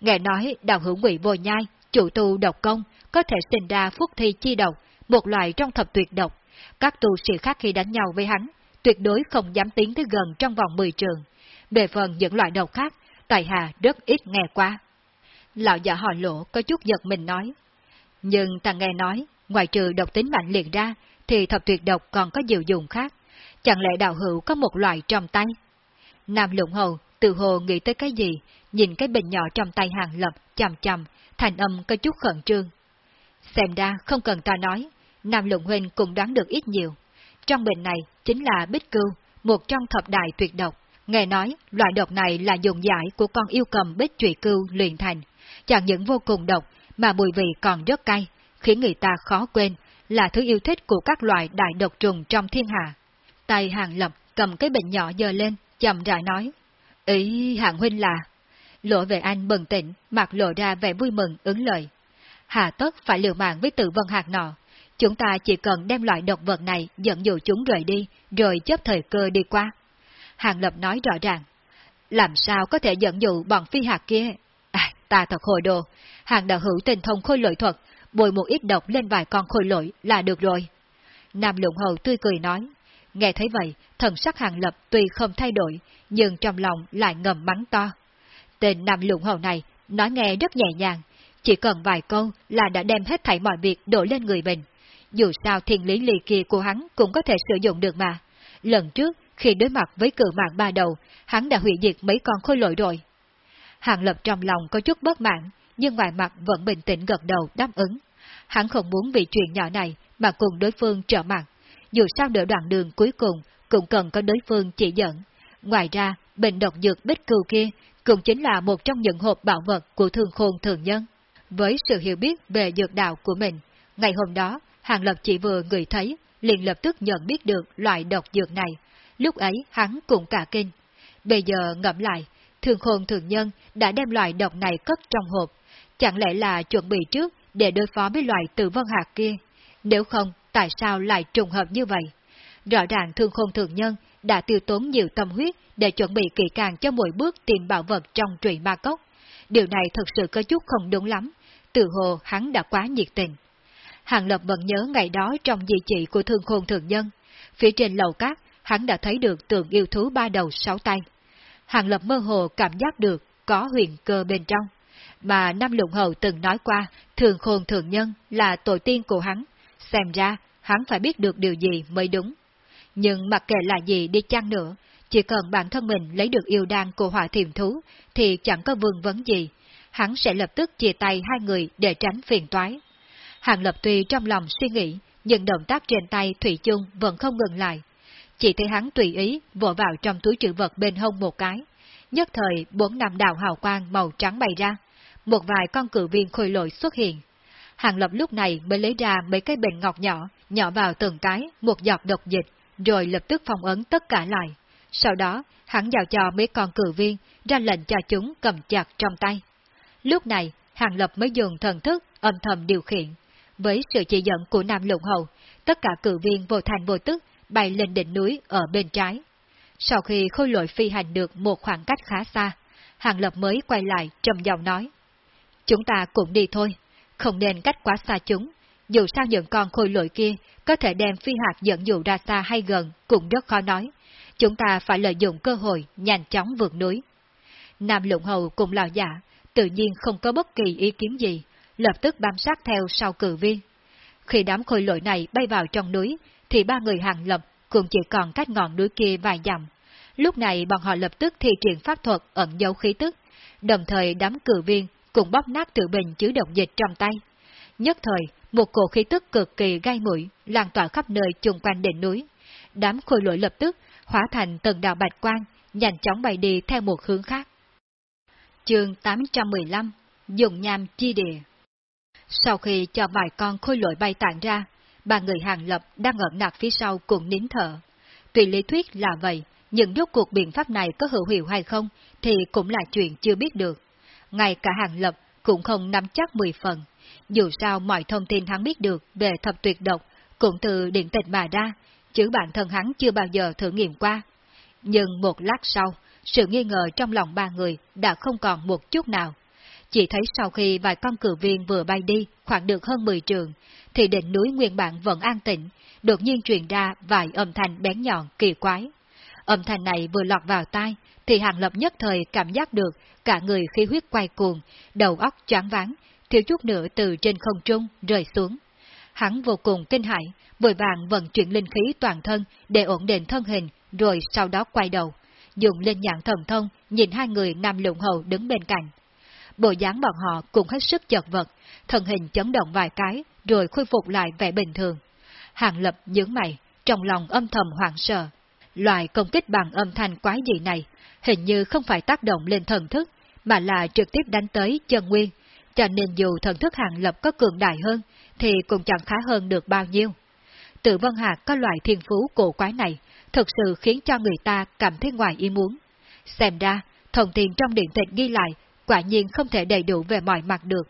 Nghe nói đạo hữu ngụy vô nhai, chủ tu độc công, có thể sinh ra phúc thi chi độc, một loại trong thập tuyệt độc. Các tu sĩ khác khi đánh nhau với hắn, tuyệt đối không dám tiến tới gần trong vòng 10 trường. Về phần những loại độc khác, Tài Hà rất ít nghe qua. Lão già họ lỗ có chút giật mình nói. Nhưng ta nghe nói, ngoài trừ độc tính mạnh liệt ra, thì thập tuyệt độc còn có nhiều dùng khác. Chẳng lẽ đạo hữu có một loại trong tay? Nam lũng hầu từ hồ nghĩ tới cái gì, nhìn cái bình nhỏ trong tay hàng lập, chằm chằm, thành âm có chút khẩn trương. Xem ra không cần ta nói, Nam lũng Huynh cũng đoán được ít nhiều. Trong bình này chính là bích cưu, một trong thập đại tuyệt độc. Nghe nói, loại độc này là dùng giải của con yêu cầm bích trụy cưu luyện thành. Chẳng những vô cùng độc, mà mùi vị còn rất cay, khiến người ta khó quên, là thứ yêu thích của các loại đại độc trùng trong thiên hạ. Tay hàng lập cầm cái bình nhỏ dơ lên, chậm rãi nói. Ý hạng huynh là... Lộ về anh bừng tỉnh, mặt lộ ra vẻ vui mừng, ứng lời. Hà tất phải liều mạng với tự vân hạt nọ. Chúng ta chỉ cần đem loại độc vật này dẫn dụ chúng rời đi, rồi chấp thời cơ đi qua. Hàng Lập nói rõ ràng. Làm sao có thể dẫn dụ bọn phi hạt kia? À, ta thật hồi đồ. Hàng đạo hữu tình thông khôi lợi thuật, bồi một ít độc lên vài con khôi lỗi là được rồi. Nam lụng Hầu tươi cười nói. Nghe thấy vậy, thần sắc Hàng Lập tuy không thay đổi, nhưng trong lòng lại ngầm mắng to. Tên Nam lụng Hầu này nói nghe rất nhẹ nhàng, chỉ cần vài câu là đã đem hết thảy mọi việc đổ lên người mình. Dù sao thiên lý lì kỳ của hắn cũng có thể sử dụng được mà. Lần trước, khi đối mặt với cự mạng ba đầu, hắn đã hủy diệt mấy con khôi lỗi rồi. Hàng Lập trong lòng có chút bất mãn, nhưng ngoài mặt vẫn bình tĩnh gật đầu đáp ứng. Hắn không muốn vì chuyện nhỏ này mà cùng đối phương trở mặt. Dù sao đỡ đoạn đường cuối cùng cũng cần có đối phương chỉ dẫn. Ngoài ra, bệnh độc dược bích cừu kia cũng chính là một trong những hộp bảo vật của thương khôn thường nhân. Với sự hiểu biết về dược đạo của mình, ngày hôm đó, Hàng Lập chỉ vừa người thấy, liền lập tức nhận biết được loại độc dược này. Lúc ấy hắn cũng cả kinh. Bây giờ ngẫm lại, thường khôn thường nhân đã đem loại độc này cất trong hộp. Chẳng lẽ là chuẩn bị trước để đối phó với loại tử vân hạt kia? Nếu không, tại sao lại trùng hợp như vậy? Rõ ràng thương khôn thường nhân đã tiêu tốn nhiều tâm huyết để chuẩn bị kỹ càng cho mỗi bước tìm bảo vật trong trụy ma cốc. Điều này thật sự có chút không đúng lắm, từ hồ hắn đã quá nhiệt tình. Hàng Lập vẫn nhớ ngày đó trong di trị của thương khôn thường nhân. Phía trên lầu cát, hắn đã thấy được tượng yêu thú ba đầu sáu tay. Hàng Lập mơ hồ cảm giác được có huyền cơ bên trong. Mà Nam Lũng Hầu từng nói qua, thường khôn thường nhân là tội tiên của hắn. Xem ra, hắn phải biết được điều gì mới đúng. Nhưng mặc kệ là gì đi chăng nữa, chỉ cần bản thân mình lấy được yêu đan của hỏa thiềm thú, thì chẳng có vương vấn gì. Hắn sẽ lập tức chia tay hai người để tránh phiền toái. Hàng Lập tuy trong lòng suy nghĩ, nhưng động tác trên tay Thủy chung vẫn không ngừng lại. Chỉ thấy hắn tùy ý vỗ vào trong túi trữ vật bên hông một cái. Nhất thời bốn năm đào hào quang màu trắng bày ra, một vài con cử viên khôi lội xuất hiện. Hàng Lập lúc này mới lấy ra mấy cái bình ngọc nhỏ, nhỏ vào từng cái, một giọt độc dịch, rồi lập tức phong ấn tất cả lại. Sau đó, hắn giao cho mấy con cử viên, ra lệnh cho chúng cầm chặt trong tay. Lúc này, Hàng Lập mới dùng thần thức âm thầm điều khiển. Với sự chỉ dẫn của Nam lục Hầu, tất cả cử viên vô thành vô tức bay lên đỉnh núi ở bên trái. Sau khi khôi lội phi hành được một khoảng cách khá xa, Hàng Lập mới quay lại trầm giọng nói. Chúng ta cũng đi thôi, không nên cách quá xa chúng, dù sao những con khôi lội kia có thể đem phi hạt dẫn dụ ra xa hay gần cũng rất khó nói. Chúng ta phải lợi dụng cơ hội nhanh chóng vượt núi. Nam Lũng Hầu cùng lão giả, dạ tự nhiên không có bất kỳ ý kiến gì, lập tức bám sát theo sau cử viên. Khi đám khôi lội này bay vào trong núi, thì ba người hàng lập cũng chỉ còn cách ngọn núi kia vài dặm. Lúc này bọn họ lập tức thi triển pháp thuật ẩn dấu khí tức, đồng thời đám cử viên cũng bóp nát tự bình chứa độc dịch trong tay. Nhất thời, một cổ khí tức cực kỳ gai mũi lan tỏa khắp nơi chung quanh đỉnh núi. Đám khôi lỗi lập tức hóa thành từng đạo bạch quang, nhanh chóng bay đi theo một hướng khác. Chương 815 Dùng nham chi địa Sau khi cho vài con khôi lỗi bay tản ra, ba người hàng lập đang ẩn nặc phía sau cũng nín thở. Tuy lý thuyết là vậy, nhưng rốt cuộc biện pháp này có hữu hiệu hay không thì cũng là chuyện chưa biết được. Ngay cả hàng lập cũng không nắm chắc 10 phần. Dù sao mọi thông tin hắn biết được về thập tuyệt độc cũng từ điện tịch mà ra, chứ bản thân hắn chưa bao giờ thử nghiệm qua. Nhưng một lát sau, sự nghi ngờ trong lòng ba người đã không còn một chút nào. Chỉ thấy sau khi vài con cử viên vừa bay đi khoảng được hơn 10 trường, thì đỉnh núi nguyên bản vẫn an tĩnh, đột nhiên truyền ra vài âm thanh bén nhọn kỳ quái. Âm thanh này vừa lọt vào tai, thì Hàng Lập nhất thời cảm giác được cả người khí huyết quay cuồng, đầu óc choáng váng, thiếu chút nữa từ trên không trung rơi xuống. Hắn vô cùng kinh hãi, vội vàng vận chuyển linh khí toàn thân để ổn định thân hình, rồi sau đó quay đầu, dùng lên nhãn thần thông nhìn hai người nam lụng hầu đứng bên cạnh. Bộ dáng bọn họ cũng hết sức chật vật, thân hình chấn động vài cái, rồi khôi phục lại vẻ bình thường. Hàng Lập nhướng mày, trong lòng âm thầm hoảng sợ. Loại công kích bằng âm thanh quái dị này, hình như không phải tác động lên thần thức, mà là trực tiếp đánh tới chân nguyên, cho nên dù thần thức Hàng Lập có cường đại hơn, thì cũng chẳng khá hơn được bao nhiêu. Tự Vân Hạc có loại thiên phú cổ quái này, thực sự khiến cho người ta cảm thấy ngoài ý muốn. Xem ra, thông tin trong điện tịch ghi lại, quả nhiên không thể đầy đủ về mọi mặt được.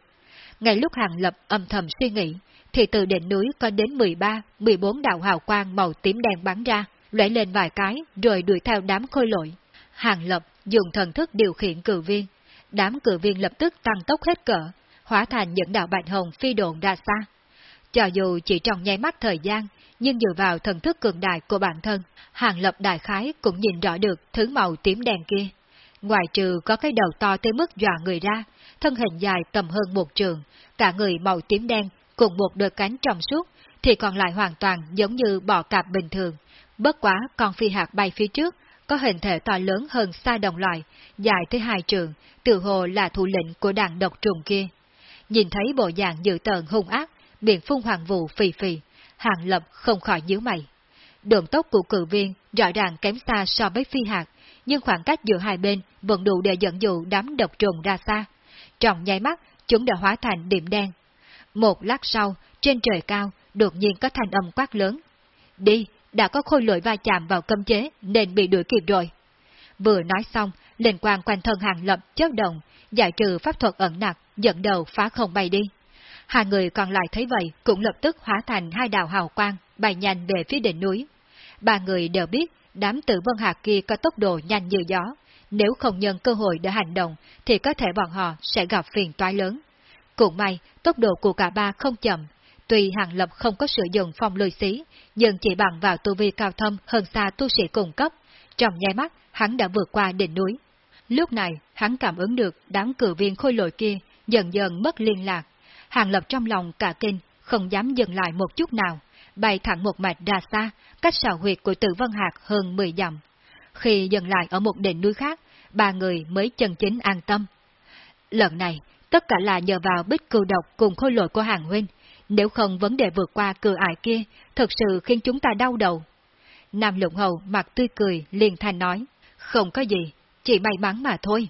Ngay lúc Hàng Lập âm thầm suy nghĩ, thì từ đỉnh núi có đến 13, 14 đạo hào quang màu tím đen bắn ra, lóe lên vài cái rồi đuổi theo đám khôi lội. Hàng Lập dùng thần thức điều khiển cử viên, đám cử viên lập tức tăng tốc hết cỡ, hóa thành những đạo bạch hồng phi đồn đa xa. Cho dù chỉ trong nháy mắt thời gian, nhưng dựa vào thần thức cường đại của bản thân, Hàng Lập đại khái cũng nhìn rõ được thứ màu tím đen kia. Ngoài trừ có cái đầu to tới mức dọa người ra, thân hình dài tầm hơn một trường, cả người màu tím đen cùng một đôi cánh trong suốt, thì còn lại hoàn toàn giống như bò cạp bình thường. Bất quá con phi hạt bay phía trước, có hình thể to lớn hơn xa đồng loại, dài tới hai trường, tự hồ là thủ lĩnh của đàn độc trùng kia. Nhìn thấy bộ dạng dự tợn hung ác, miệng phun hoàng vụ phì phì, hàng lập không khỏi nhíu mày. Đường tốc của cử viên rõ ràng kém xa so với phi hạt, nhưng khoảng cách giữa hai bên vẫn đủ để dẫn dụ đám độc trùng ra xa. Trong nháy mắt, chúng đã hóa thành điểm đen. Một lát sau, trên trời cao, đột nhiên có thanh âm quát lớn. Đi, đã có khôi lội va chạm vào cấm chế nên bị đuổi kịp rồi. Vừa nói xong, linh quang quanh thân hàng lập chớp động, giải trừ pháp thuật ẩn nặc, dẫn đầu phá không bay đi. Hai người còn lại thấy vậy cũng lập tức hóa thành hai đạo hào quang, bay nhanh về phía đỉnh núi. Ba người đều biết đám tử vân Hạc kia có tốc độ nhanh như gió, nếu không nhân cơ hội để hành động thì có thể bọn họ sẽ gặp phiền toái lớn. Cũng may, tốc độ của cả ba không chậm, tuy Hàng Lập không có sử dụng phong lôi xí, nhưng chỉ bằng vào tu vi cao thâm hơn xa tu sĩ cùng cấp, trong nháy mắt hắn đã vượt qua đỉnh núi. Lúc này, hắn cảm ứng được đám cử viên khôi lội kia dần dần mất liên lạc. Hàng Lập trong lòng cả kinh, không dám dừng lại một chút nào, bay thẳng một mạch ra xa, cách sào huyệt của tử vân hạt hơn 10 dặm. Khi dừng lại ở một đỉnh núi khác, ba người mới chân chính an tâm. Lần này, tất cả là nhờ vào bích cừu độc cùng khôi lội của hàng huynh, nếu không vấn đề vượt qua cửa ải kia, thật sự khiến chúng ta đau đầu. Nam lụng Hầu mặt tươi cười, liền thanh nói, không có gì, chỉ may mắn mà thôi.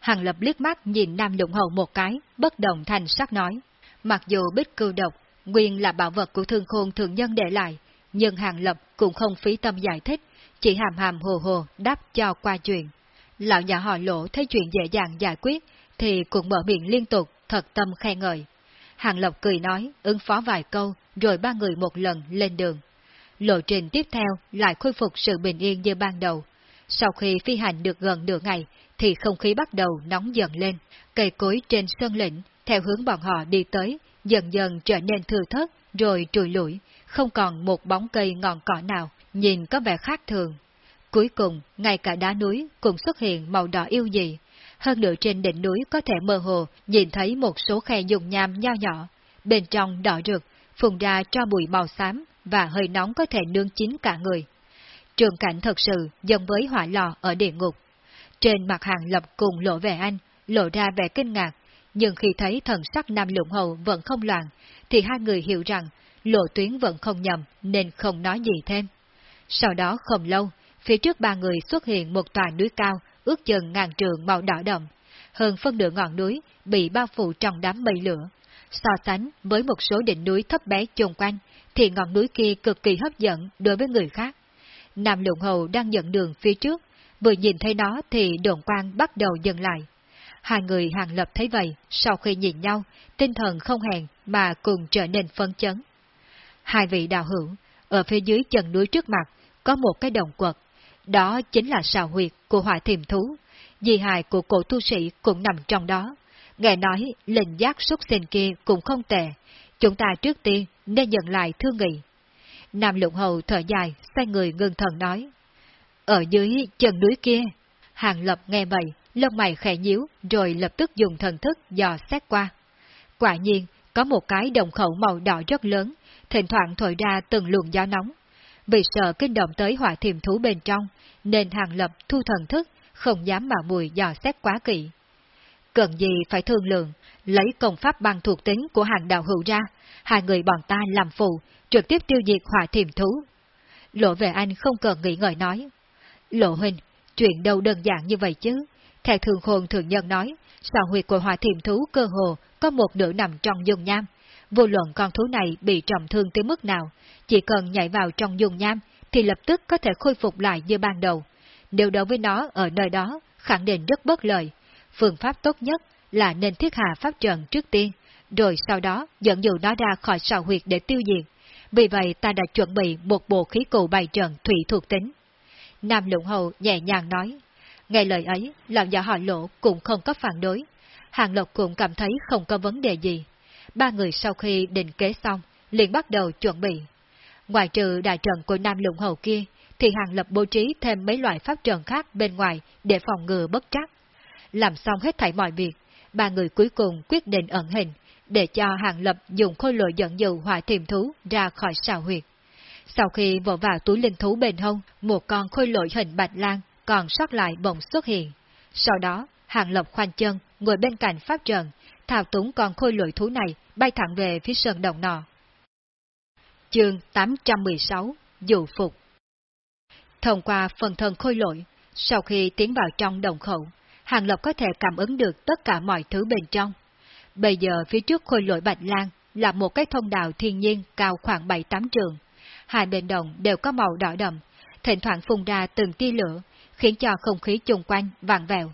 Hàng Lập liếc mắt nhìn Nam lụng Hầu một cái, bất động thành sắc nói, mặc dù bích cư độc, nguyên là bảo vật của thương khôn thường nhân để lại, nhưng Hàng Lập cũng không phí tâm giải thích, chỉ hàm hàm hồ hồ đáp cho qua chuyện. Lão nhà họ lỗ thấy chuyện dễ dàng giải quyết, thì cũng mở miệng liên tục, thật tâm khen ngợi. Hàng Lộc cười nói, ứng phó vài câu, rồi ba người một lần lên đường. Lộ trình tiếp theo lại khôi phục sự bình yên như ban đầu. Sau khi phi hành được gần nửa ngày, thì không khí bắt đầu nóng dần lên. Cây cối trên sơn lĩnh, theo hướng bọn họ đi tới, dần dần trở nên thừa thất, rồi trùi lủi, không còn một bóng cây ngọn cỏ nào, nhìn có vẻ khác thường. Cuối cùng, ngay cả đá núi cũng xuất hiện màu đỏ yêu dị, hơn nữa trên đỉnh núi có thể mơ hồ nhìn thấy một số khe dùng nham nho nhỏ, bên trong đỏ rực, phùng ra cho bụi màu xám và hơi nóng có thể nương chín cả người. Trường cảnh thật sự giống với hỏa lò ở địa ngục. Trên mặt hàng lập cùng lộ vẻ anh, lộ ra vẻ kinh ngạc, nhưng khi thấy thần sắc nam lũng hầu vẫn không loạn, thì hai người hiểu rằng lộ tuyến vẫn không nhầm nên không nói gì thêm. Sau đó không lâu, phía trước ba người xuất hiện một tòa núi cao ước chừng ngàn trường màu đỏ đậm, hơn phân nửa ngọn núi bị bao phủ trong đám mây lửa. So sánh với một số đỉnh núi thấp bé chung quanh, thì ngọn núi kia cực kỳ hấp dẫn đối với người khác. Nam Lụng Hầu đang dẫn đường phía trước, vừa nhìn thấy nó thì đồn quang bắt đầu dừng lại. Hai người hàng lập thấy vậy, sau khi nhìn nhau, tinh thần không hẹn mà cùng trở nên phấn chấn. Hai vị đạo hữu, ở phía dưới chân núi trước mặt, có một cái đồng quật, đó chính là sào huyệt của hỏa thiềm thú, di hài của cổ tu sĩ cũng nằm trong đó. Nghe nói lệnh giác xuất sinh kia cũng không tệ, chúng ta trước tiên nên nhận lại thương nghị. Nam lụng hầu thở dài, xoay người ngưng thần nói. Ở dưới chân núi kia, hàng lập nghe vậy, lông mày khẽ nhíu, rồi lập tức dùng thần thức dò xét qua. Quả nhiên, có một cái đồng khẩu màu đỏ rất lớn, thỉnh thoảng thổi ra từng luồng gió nóng. Vì sợ kinh động tới hỏa thiềm thú bên trong, nên hàng lập thu thần thức, không dám mạo mùi dò xét quá kỹ. cần gì phải thương lượng, lấy công pháp bằng thuộc tính của hàng đạo hữu ra, hai người bọn ta làm phụ, trực tiếp tiêu diệt hỏa thiềm thú. Lộ về anh không cần nghĩ ngợi nói. Lộ huynh, chuyện đâu đơn giản như vậy chứ. Theo thường khôn thường nhân nói, sao huyệt của hỏa thiềm thú cơ hồ có một nửa nằm trong dung nham. Vô luận con thú này bị trọng thương tới mức nào, chỉ cần nhảy vào trong dung nham thì lập tức có thể khôi phục lại như ban đầu. Nếu đối với nó ở nơi đó, khẳng định rất bất lợi. Phương pháp tốt nhất là nên thiết hạ pháp trận trước tiên, rồi sau đó dẫn dụ nó ra khỏi sào huyệt để tiêu diệt. Vì vậy ta đã chuẩn bị một bộ khí cụ bày trận thủy thuộc tính. Nam Lũng Hầu nhẹ nhàng nói. Nghe lời ấy, lão giả họ lỗ cũng không có phản đối. Hàng Lộc cũng cảm thấy không có vấn đề gì. Ba người sau khi định kế xong, liền bắt đầu chuẩn bị. Ngoài trừ đại trận của Nam Lũng Hầu kia, thì Hàng Lập bố trí thêm mấy loại pháp trận khác bên ngoài để phòng ngừa bất trắc. Làm xong hết thảy mọi việc, ba người cuối cùng quyết định ẩn hình, để cho Hàng Lập dùng khôi lội dẫn dụ hỏa thiềm thú ra khỏi sào huyệt. Sau khi vỗ vào túi linh thú bên hông, một con khôi lội hình bạch lan còn sót lại bỗng xuất hiện. Sau đó, Hàng Lập khoanh chân, ngồi bên cạnh pháp trận, thao túng con khôi lội thú này bay thẳng về phía sơn đồng nọ. Chương 816 Dụ Phục Thông qua phần thân khôi lội, sau khi tiến vào trong đồng khẩu, Hàng Lập có thể cảm ứng được tất cả mọi thứ bên trong. Bây giờ phía trước khôi lội Bạch Lan là một cái thông đạo thiên nhiên cao khoảng 7-8 trường. Hai bên đồng đều có màu đỏ đậm, thỉnh thoảng phun ra từng tia lửa, khiến cho không khí chung quanh vàng vẹo.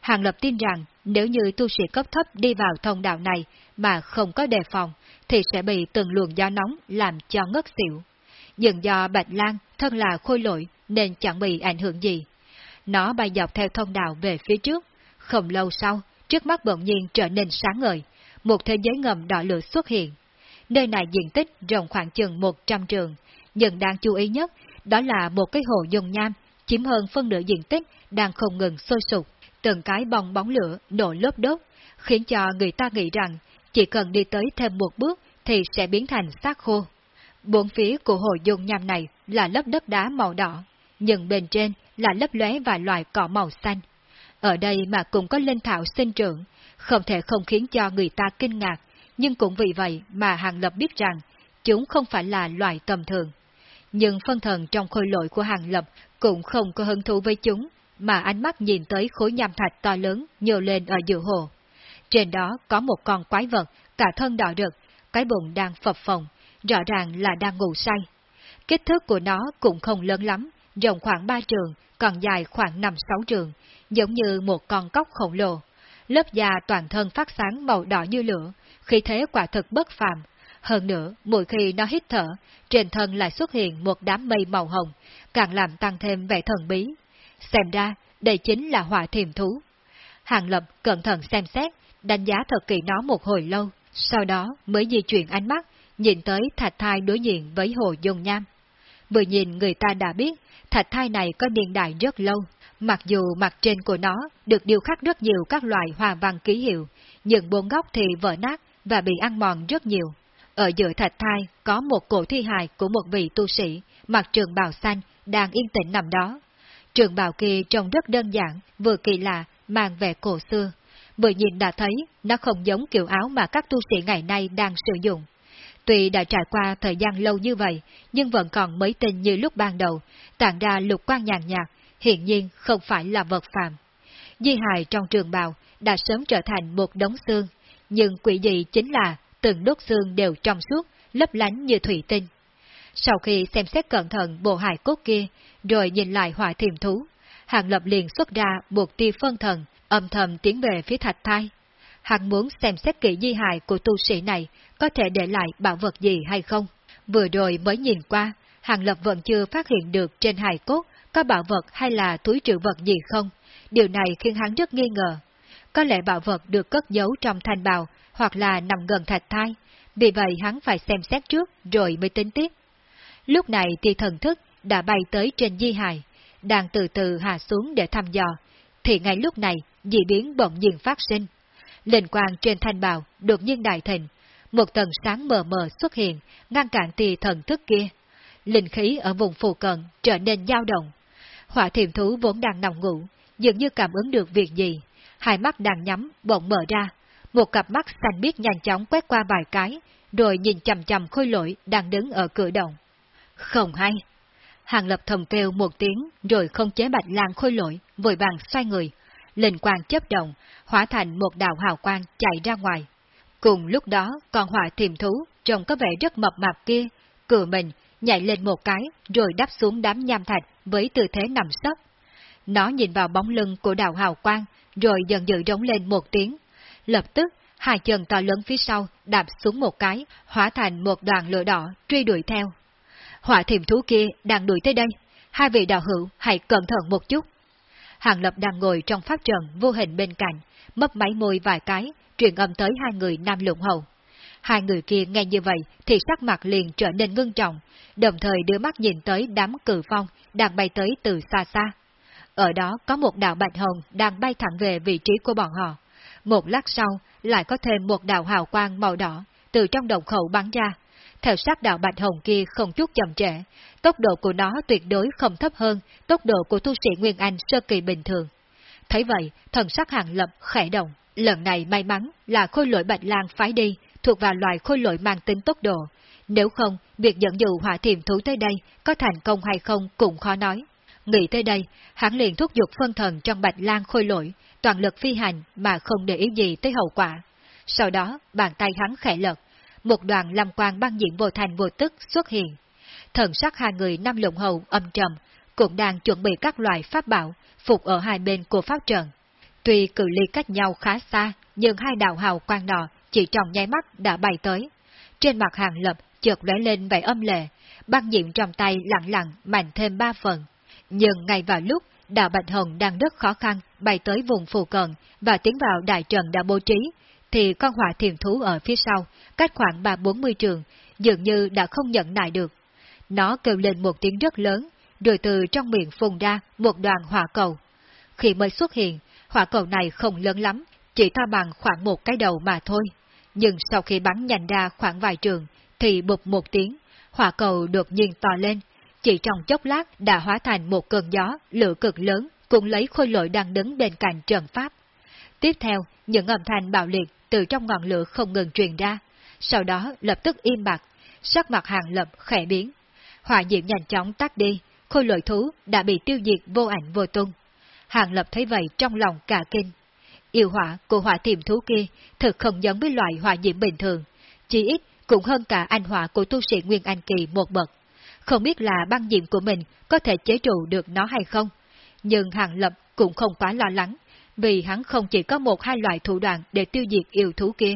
Hàng Lập tin rằng nếu như tu sĩ cấp thấp đi vào thông đạo này mà không có đề phòng, thì sẽ bị từng luồng gió nóng làm cho ngất xỉu. Nhưng do Bạch Lan thân là khôi lỗi nên chẳng bị ảnh hưởng gì. Nó bay dọc theo thông đạo về phía trước. Không lâu sau, trước mắt bỗng nhiên trở nên sáng ngời, một thế giới ngầm đỏ lửa xuất hiện. Nơi này diện tích rộng khoảng chừng 100 trường, nhưng đáng chú ý nhất đó là một cái hồ dùng nham chiếm hơn phân nửa diện tích đang không ngừng sôi sục, từng cái bong bóng lửa nổ lốp đốt, khiến cho người ta nghĩ rằng chỉ cần đi tới thêm một bước thì sẽ biến thành xác khô. Bốn phía của hồ dung nham này là lớp đất đá màu đỏ, nhưng bên trên là lớp lóe vài loài cỏ màu xanh. Ở đây mà cũng có linh thảo sinh trưởng, không thể không khiến cho người ta kinh ngạc, nhưng cũng vì vậy mà Hàng Lập biết rằng chúng không phải là loài tầm thường. Nhưng phân thần trong khôi lội của Hàng Lập cũng không có hứng thú với chúng, mà ánh mắt nhìn tới khối nham thạch to lớn nhô lên ở giữa hồ. Trên đó có một con quái vật, cả thân đỏ rực, cái bụng đang phập phồng, rõ ràng là đang ngủ say. Kích thước của nó cũng không lớn lắm, rộng khoảng 3 trường, còn dài khoảng 5-6 trường, giống như một con cóc khổng lồ. Lớp da toàn thân phát sáng màu đỏ như lửa, khí thế quả thực bất phàm. Hơn nữa, mỗi khi nó hít thở, trên thân lại xuất hiện một đám mây màu hồng, càng làm tăng thêm vẻ thần bí. Xem ra, đây chính là hỏa thiềm thú. Hàng Lập cẩn thận xem xét, đánh giá thật kỹ nó một hồi lâu, sau đó mới di chuyển ánh mắt, nhìn tới thạch thai đối diện với hồ dung nham. Vừa nhìn người ta đã biết, thạch thai này có niên đại rất lâu, mặc dù mặt trên của nó được điêu khắc rất nhiều các loại hoa văn ký hiệu, nhưng bốn góc thì vỡ nát và bị ăn mòn rất nhiều. Ở giữa thạch thai có một cổ thi hài của một vị tu sĩ, mặc trường bào xanh, đang yên tĩnh nằm đó. Trường bào kia trông rất đơn giản, vừa kỳ lạ, mang vẻ cổ xưa. Vừa nhìn đã thấy nó không giống kiểu áo mà các tu sĩ ngày nay đang sử dụng. Tuy đã trải qua thời gian lâu như vậy, nhưng vẫn còn mấy tinh như lúc ban đầu, tản ra lục quan nhàn nhạt, hiện nhiên không phải là vật phàm. Di hài trong trường bào đã sớm trở thành một đống xương, nhưng quỷ dị chính là từng đốt xương đều trong suốt, lấp lánh như thủy tinh. Sau khi xem xét cẩn thận bộ hài cốt kia, rồi nhìn lại hỏa thiềm thú, Hàng Lập liền xuất ra một tia phân thần, âm thầm tiến về phía thạch thai. Hàng muốn xem xét kỹ di hài của tu sĩ này có thể để lại bảo vật gì hay không. Vừa rồi mới nhìn qua, Hàng Lập vẫn chưa phát hiện được trên hài cốt có bảo vật hay là túi trữ vật gì không. Điều này khiến hắn rất nghi ngờ. Có lẽ bảo vật được cất giấu trong thanh bào hoặc là nằm gần thạch thai, vì vậy hắn phải xem xét trước rồi mới tính tiếp. Lúc này thì thần thức đã bay tới trên di hài, đang từ từ hạ xuống để thăm dò, thì ngay lúc này dị biến bỗng nhiên phát sinh. Linh quang trên thanh bào đột nhiên đại thịnh, một tầng sáng mờ mờ xuất hiện, ngăn cản tia thần thức kia. Linh khí ở vùng phù cận trở nên dao động. Hỏa thiềm thú vốn đang nằm ngủ, dường như cảm ứng được việc gì. hai mắt đang nhắm, bỗng mở ra, một cặp mắt xanh biếc nhanh chóng quét qua vài cái, rồi nhìn chầm chầm khôi lỗi đang đứng ở cửa động. Không hay. Hàng lập thầm kêu một tiếng, rồi không chế bạch lan khôi lỗi, vội vàng xoay người. Linh quang chấp động, hóa thành một đạo hào quang chạy ra ngoài. Cùng lúc đó, con hỏa thiềm thú, trông có vẻ rất mập mạp kia, cửa mình, nhảy lên một cái, rồi đáp xuống đám nham thạch với tư thế nằm sấp. Nó nhìn vào bóng lưng của đạo hào quang, rồi dần dữ rống lên một tiếng. Lập tức, hai chân to lớn phía sau đạp xuống một cái, hóa thành một đoàn lửa đỏ truy đuổi theo. Hỏa thiềm thú kia đang đuổi tới đây, hai vị đạo hữu hãy cẩn thận một chút. Hàng Lập đang ngồi trong pháp trận vô hình bên cạnh, mấp máy môi vài cái, truyền âm tới hai người nam lụng hầu. Hai người kia nghe như vậy thì sắc mặt liền trở nên ngưng trọng, đồng thời đưa mắt nhìn tới đám cử phong đang bay tới từ xa xa. Ở đó có một đạo bạch hồng đang bay thẳng về vị trí của bọn họ. Một lát sau, lại có thêm một đạo hào quang màu đỏ từ trong đồng khẩu bắn ra. Theo sát đạo bạch hồng kia không chút chậm trễ, tốc độ của nó tuyệt đối không thấp hơn tốc độ của tu sĩ Nguyên Anh sơ kỳ bình thường. Thấy vậy, thần sắc hàng lập khẽ động. Lần này may mắn là khôi lỗi bạch lang phái đi, thuộc vào loài khôi lỗi mang tính tốc độ. Nếu không, việc dẫn dụ hỏa thiềm thú tới đây có thành công hay không cũng khó nói. Nghĩ tới đây, hắn liền thúc giục phân thần trong bạch lang khôi lỗi, toàn lực phi hành mà không để ý gì tới hậu quả. Sau đó, bàn tay hắn khẽ lật, một đoàn lâm quang băng diện vô thành vô tức xuất hiện. Thần sắc hai người năm lộng hầu âm trầm, cũng đang chuẩn bị các loại pháp bảo, phục ở hai bên của pháp trận. Tuy cự ly cách nhau khá xa, nhưng hai đạo hào quang nọ chỉ trong nháy mắt đã bay tới. Trên mặt hàng lập chợt lóe lên vẻ âm lệ, băng diện trong tay lặng lặng mạnh thêm ba phần. Nhưng ngay vào lúc đạo Bạch Hồng đang rất khó khăn bay tới vùng phù cận và tiến vào đại trận đã bố trí, thì con hỏa thiền thú ở phía sau, cách khoảng ba bốn mươi trường, dường như đã không nhận nại được. Nó kêu lên một tiếng rất lớn, rồi từ trong miệng phun ra một đoàn hỏa cầu. Khi mới xuất hiện, hỏa cầu này không lớn lắm, chỉ to bằng khoảng một cái đầu mà thôi. Nhưng sau khi bắn nhanh ra khoảng vài trường, thì bụp một tiếng, hỏa cầu đột nhiên to lên, chỉ trong chốc lát đã hóa thành một cơn gió, lửa cực lớn, cũng lấy khôi lội đang đứng bên cạnh trận pháp. Tiếp theo, những âm thanh bạo liệt từ trong ngọn lửa không ngừng truyền ra, sau đó lập tức im bặt, sắc mặt hàng lập khẽ biến. Hỏa diệm nhanh chóng tắt đi, khôi lội thú đã bị tiêu diệt vô ảnh vô tung. Hàng lập thấy vậy trong lòng cả kinh. Yêu hỏa của hỏa tiềm thú kia thực không giống với loại hỏa diệm bình thường, chỉ ít cũng hơn cả anh hỏa của tu sĩ Nguyên Anh Kỳ một bậc. Không biết là băng diệm của mình có thể chế trụ được nó hay không, nhưng Hàng Lập cũng không quá lo lắng, vì hắn không chỉ có một hai loại thủ đoạn để tiêu diệt yêu thú kia.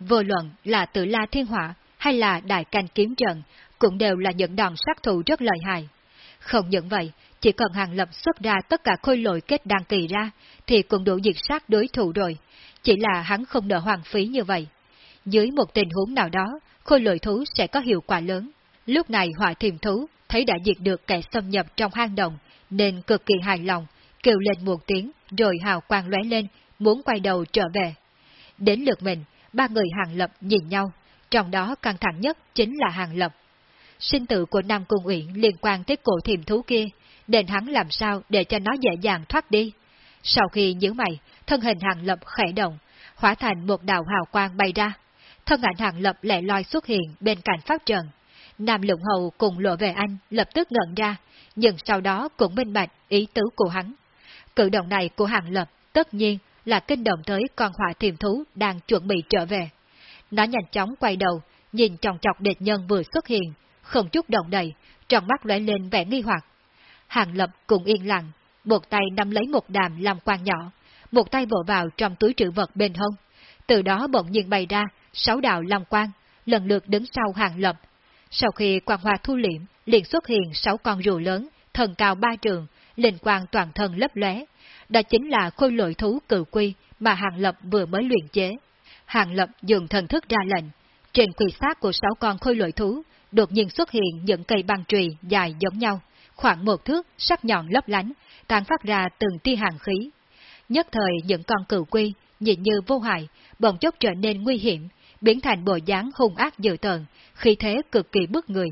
Vô luận là tự la thiên hỏa hay là đại canh kiếm trận, cũng đều là những đòn sát thủ rất lợi hại. Không những vậy, chỉ cần Hàng Lập xuất ra tất cả khôi lội kết đăng kỳ ra, thì cũng đủ diệt sát đối thủ rồi, chỉ là hắn không nợ hoàng phí như vậy. Dưới một tình huống nào đó, khôi lội thú sẽ có hiệu quả lớn. Lúc này hỏa thiềm thú thấy đã diệt được kẻ xâm nhập trong hang động, nên cực kỳ hài lòng, kêu lên một tiếng, rồi hào quang lóe lên, muốn quay đầu trở về. Đến lượt mình, ba người hàng lập nhìn nhau, trong đó căng thẳng nhất chính là hàng lập. Sinh tử của Nam Cung Uyển liên quan tới cổ thiềm thú kia, nên hắn làm sao để cho nó dễ dàng thoát đi. Sau khi nhớ mày, thân hình hàng lập khẽ động, hóa thành một đạo hào quang bay ra. Thân ảnh hàng lập lẻ loi xuất hiện bên cạnh pháp trận. Nam Lũng Hầu cùng lộ về anh lập tức ngẩn ra, nhưng sau đó cũng minh bạch ý tứ của hắn. Cử động này của hàng lập tất nhiên là kinh động tới con hỏa thiềm thú đang chuẩn bị trở về. Nó nhanh chóng quay đầu, nhìn trọng chọc địch nhân vừa xuất hiện, không chút động đầy, trong mắt lóe lên vẻ nghi hoặc. Hàng lập cũng yên lặng, một tay nắm lấy một đàm làm quan nhỏ, một tay vỗ vào trong túi trữ vật bên hông. Từ đó bỗng nhiên bày ra sáu đạo long quang, lần lượt đứng sau hàng lập. Sau khi quang hoa thu liễm, liền xuất hiện sáu con rùa lớn, thần cao ba trường, linh quang toàn thân lấp lóe. Đó chính là khôi lội thú cự quy mà Hàng Lập vừa mới luyện chế. Hàng Lập dường thần thức ra lệnh. Trên quỳ xác của sáu con khôi lội thú, đột nhiên xuất hiện những cây băng trùy dài giống nhau, khoảng một thước, sắc nhọn lấp lánh, tàn phát ra từng tia hàng khí. Nhất thời những con cự quy, nhìn như vô hại, bỗng chốc trở nên nguy hiểm, biến thành bộ dáng hung ác dữ tợn, khi thế cực kỳ bức người.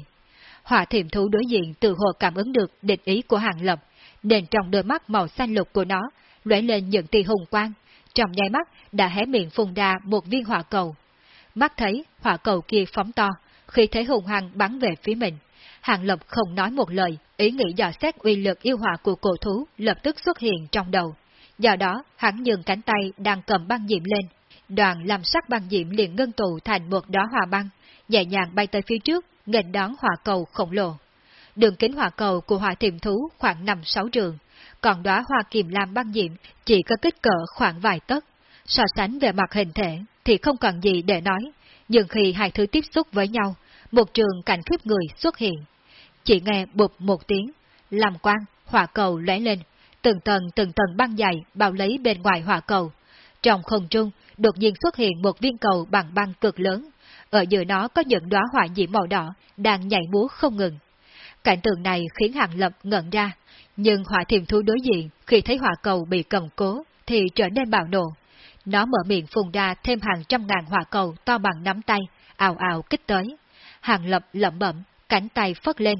Hỏa thiểm thú đối diện từ hồ cảm ứng được địch ý của hàng lập, nên trong đôi mắt màu xanh lục của nó lóe lên những tia hùng quang, trong nháy mắt đã hé miệng phun ra một viên hỏa cầu. Mắt thấy hỏa cầu kia phóng to, khi thế hùng hăng bắn về phía mình. Hàng Lập không nói một lời, ý nghĩ dò xét uy lực yêu hỏa của cổ thú lập tức xuất hiện trong đầu. Do đó, hắn nhường cánh tay đang cầm băng diệm lên. Đoàn làm sắc băng diệm liền ngân tụ thành một đóa hòa băng, nhẹ nhàng bay tới phía trước, nghênh đón hỏa cầu khổng lồ. Đường kính hỏa cầu của hỏa tiềm thú khoảng 5-6 trường, còn đóa hoa kiềm lam băng diệm chỉ có kích cỡ khoảng vài tấc. So sánh về mặt hình thể thì không còn gì để nói, nhưng khi hai thứ tiếp xúc với nhau, một trường cảnh khiếp người xuất hiện. Chỉ nghe bụp một tiếng, làm quang, hỏa cầu lóe lên, từng tầng từng tầng băng dày bao lấy bên ngoài hỏa cầu. Trong không trung, đột nhiên xuất hiện một viên cầu bằng băng cực lớn, ở giữa nó có những đóa hỏa diễm màu đỏ đang nhảy múa không ngừng. Cảnh tượng này khiến Hàng Lập ngẩn ra, nhưng hỏa thiềm thú đối diện khi thấy hỏa cầu bị cầm cố thì trở nên bạo nộ. Nó mở miệng phun ra thêm hàng trăm ngàn hỏa cầu to bằng nắm tay, ào ào kích tới. Hàng Lập lẩm bẩm, cánh tay phất lên.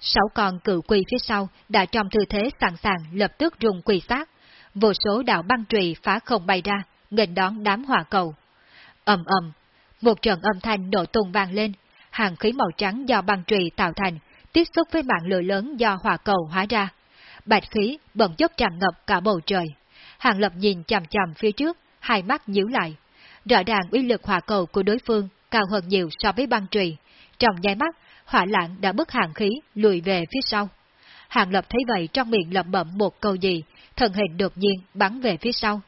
Sáu con cự quỳ phía sau đã trong tư thế sẵn sàng lập tức rung quỳ sát. Vô số đạo băng trùy phá không bay ra, nghênh đón đám hỏa cầu. ầm ầm, một trận âm thanh nổ tung vang lên, hàng khí màu trắng do băng trùy tạo thành, tiếp xúc với mạng lửa lớn do hỏa cầu hóa ra. Bạch khí bỗng chốc tràn ngập cả bầu trời. Hàng lập nhìn chằm chằm phía trước, hai mắt nhíu lại. Rõ ràng uy lực hỏa cầu của đối phương cao hơn nhiều so với băng trùy. Trong nháy mắt, hỏa lãng đã bức hàng khí lùi về phía sau. Hàng lập thấy vậy trong miệng lẩm bẩm một câu gì, thần hình đột nhiên bắn về phía sau.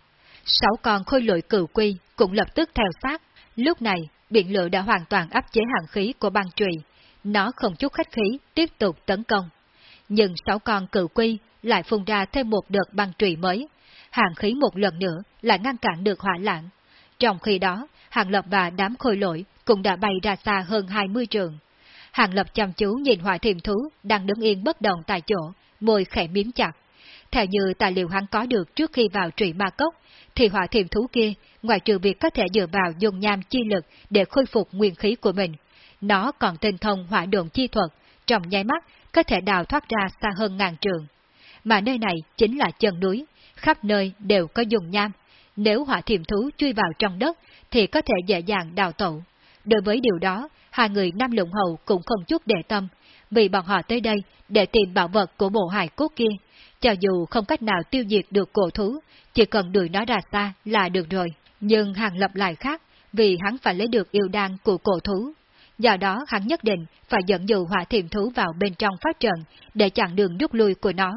Sáu con khôi lội cửu quy cũng lập tức theo sát. Lúc này, biển lửa đã hoàn toàn áp chế hàng khí của băng trùy. Nó không chút khách khí, tiếp tục tấn công. Nhưng sáu con cự quy lại phun ra thêm một đợt băng trụy mới. Hàng khí một lần nữa lại ngăn cản được hỏa lãng. Trong khi đó, Hàng Lập và đám khôi lỗi cũng đã bay ra xa hơn 20 trường. Hàng Lập chăm chú nhìn hỏa thiềm thú đang đứng yên bất động tại chỗ, môi khẽ miếm chặt. Theo như tài liệu hắn có được trước khi vào trụy ma cốc, thì hỏa thiềm thú kia, ngoài trừ việc có thể dựa vào dùng nham chi lực để khôi phục nguyên khí của mình, nó còn tinh thông hỏa độn chi thuật, trong nháy mắt có thể đào thoát ra xa hơn ngàn trường. Mà nơi này chính là chân núi, khắp nơi đều có dùng nham. Nếu hỏa thiểm thú chui vào trong đất thì có thể dễ dàng đào tẩu. Đối với điều đó, hai người Nam Lũng Hầu cũng không chút để tâm, vì bọn họ tới đây để tìm bảo vật của bộ hải cốt kia. Cho dù không cách nào tiêu diệt được cổ thú, chỉ cần đuổi nó ra xa là được rồi. Nhưng hàng lập lại khác, vì hắn phải lấy được yêu đan của cổ thú. Do đó hắn nhất định phải dẫn dụ hỏa thiểm thú vào bên trong phát trận để chặn đường rút lui của nó.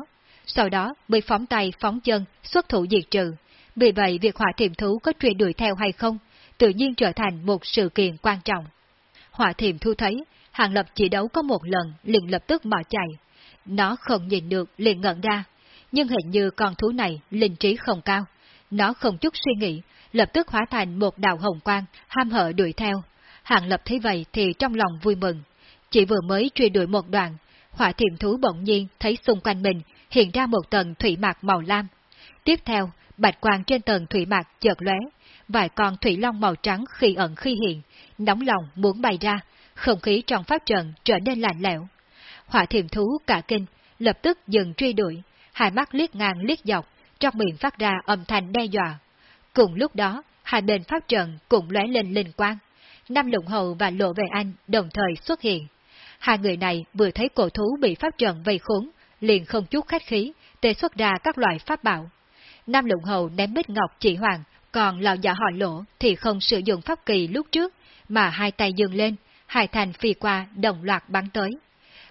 Sau đó mới phóng tay phóng chân, xuất thủ diệt trừ. Vì vậy việc hỏa thiểm thú có truy đuổi theo hay không, tự nhiên trở thành một sự kiện quan trọng. Hỏa thiểm thu thấy, Hàng Lập chỉ đấu có một lần liền lập tức bỏ chạy. Nó không nhìn được liền ngẩn ra, nhưng hình như con thú này linh trí không cao. Nó không chút suy nghĩ, lập tức hóa thành một đạo hồng quang, ham hở đuổi theo. Hàng Lập thấy vậy thì trong lòng vui mừng. Chỉ vừa mới truy đuổi một đoạn, hỏa thiềm thú bỗng nhiên thấy xung quanh mình hiện ra một tầng thủy mạc màu lam. Tiếp theo, bạch quang trên tầng thủy mạc chợt lóe, vài con thủy long màu trắng khi ẩn khi hiện, nóng lòng muốn bay ra, không khí trong pháp trận trở nên lạnh lẽo. Hỏa thiềm thú cả kinh, lập tức dừng truy đuổi, hai mắt liếc ngang liếc dọc, trong miệng phát ra âm thanh đe dọa. Cùng lúc đó, hai bên pháp trận cũng lóe lên linh quang. Nam Lũng hầu và lộ về anh đồng thời xuất hiện. Hai người này vừa thấy cổ thú bị pháp trận vây khốn, liền không chút khách khí, tê xuất ra các loại pháp bảo. Nam Lũng hầu ném bích ngọc chỉ hoàng, còn lão giả họ lỗ thì không sử dụng pháp kỳ lúc trước, mà hai tay dừng lên, hai thành phi qua đồng loạt bắn tới.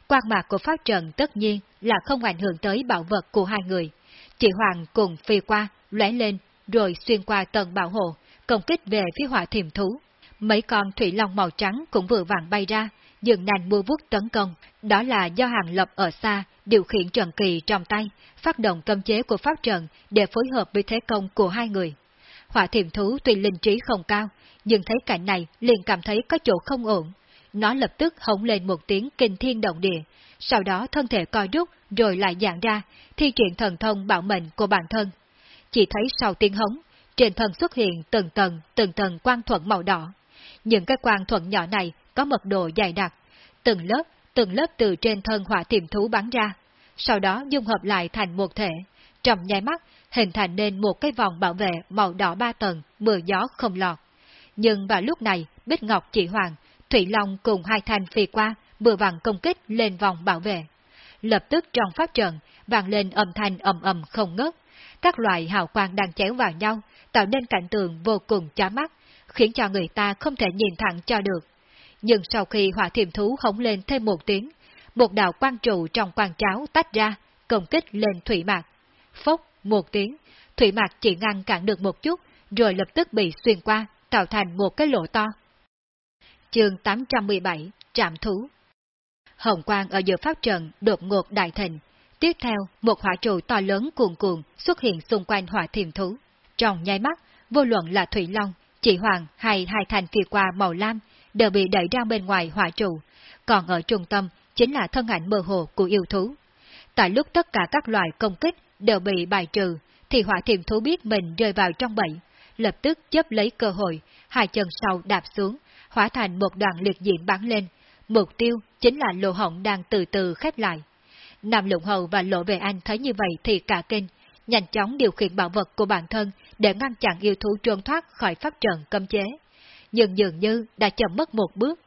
Quan mạc của pháp trận tất nhiên là không ảnh hưởng tới bảo vật của hai người. Chị hoàng cùng phi qua, lóe lên, rồi xuyên qua tầng bảo hộ, công kích về phía hỏa thiềm thú. Mấy con thủy long màu trắng cũng vừa vàng bay ra, dừng nành mua vuốt tấn công. Đó là do hàng lập ở xa, điều khiển trận kỳ trong tay, phát động cấm chế của pháp trận để phối hợp với thế công của hai người. Hỏa thiềm thú tuy linh trí không cao, nhưng thấy cảnh này liền cảm thấy có chỗ không ổn. Nó lập tức hống lên một tiếng kinh thiên động địa, sau đó thân thể coi rút rồi lại dạng ra, thi triển thần thông bảo mệnh của bản thân. Chỉ thấy sau tiếng hống, trên thân xuất hiện từng tầng từng tầng quang thuận màu đỏ. Những cái quang thuận nhỏ này có mật độ dày đặc, từng lớp, từng lớp từ trên thân hỏa tiềm thú bắn ra, sau đó dung hợp lại thành một thể, trong nháy mắt hình thành nên một cái vòng bảo vệ màu đỏ ba tầng, mưa gió không lọt. Nhưng vào lúc này, Bích Ngọc chỉ hoàng, Thủy Long cùng hai thanh phi qua, vừa vặn công kích lên vòng bảo vệ. Lập tức trong pháp trận, vang lên âm thanh ầm ầm không ngớt. Các loại hào quang đang chéo vào nhau, tạo nên cảnh tượng vô cùng chói mắt, khiến cho người ta không thể nhìn thẳng cho được. Nhưng sau khi hỏa thiềm thú hống lên thêm một tiếng, một đạo quang trụ trong quang cháo tách ra, công kích lên thủy mạc. Phốc, một tiếng, thủy mạc chỉ ngăn cản được một chút, rồi lập tức bị xuyên qua, tạo thành một cái lỗ to. Chương 817 Trạm Thú Hồng quang ở giữa pháp trận đột ngột đại thịnh. Tiếp theo, một hỏa trụ to lớn cuồn cuộn xuất hiện xung quanh hỏa thiềm thú. Trong nháy mắt, vô luận là Thủy Long, chỉ Hoàng hay hai thành kỳ qua màu lam đều bị đẩy ra bên ngoài hỏa trụ, còn ở trung tâm chính là thân ảnh mơ hồ của yêu thú. Tại lúc tất cả các loài công kích đều bị bài trừ, thì hỏa thiềm thú biết mình rơi vào trong bẫy, lập tức chấp lấy cơ hội, hai chân sau đạp xuống, hóa thành một đoạn liệt diễm bắn lên. Mục tiêu chính là lỗ hổng đang từ từ khép lại. Nam Lũng Hầu và Lộ Về Anh thấy như vậy thì cả kinh, nhanh chóng điều khiển bảo vật của bản thân để ngăn chặn yêu thú trốn thoát khỏi pháp trận cấm chế. Nhưng dường như đã chậm mất một bước.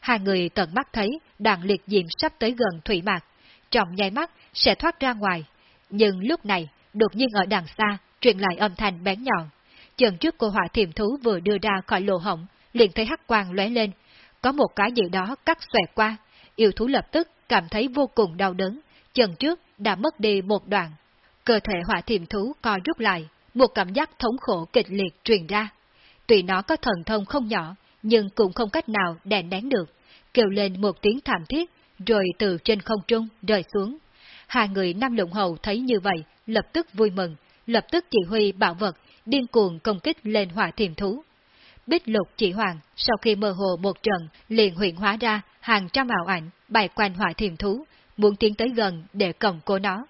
Hai người tận mắt thấy đoạn liệt diệm sắp tới gần thủy mạc, trong nháy mắt sẽ thoát ra ngoài. Nhưng lúc này, đột nhiên ở đằng xa, truyền lại âm thanh bén nhọn. Chân trước cô hỏa thiềm thú vừa đưa ra khỏi lỗ hổng, liền thấy hắc quang lóe lên. Có một cái gì đó cắt xoẹt qua, yêu thú lập tức cảm thấy vô cùng đau đớn, chân trước đã mất đi một đoạn. Cơ thể hỏa thiềm thú co rút lại, một cảm giác thống khổ kịch liệt truyền ra. Tuy nó có thần thông không nhỏ, nhưng cũng không cách nào đè nén được, kêu lên một tiếng thảm thiết, rồi từ trên không trung rơi xuống. Hai người Nam Lũng Hầu thấy như vậy, lập tức vui mừng, lập tức chỉ huy bảo vật, điên cuồng công kích lên hỏa thiềm thú. Bích lục chỉ hoàng, sau khi mơ hồ một trận, liền huyện hóa ra hàng trăm ảo ảnh, bài quanh hỏa thiềm thú, muốn tiến tới gần để cầm cố nó.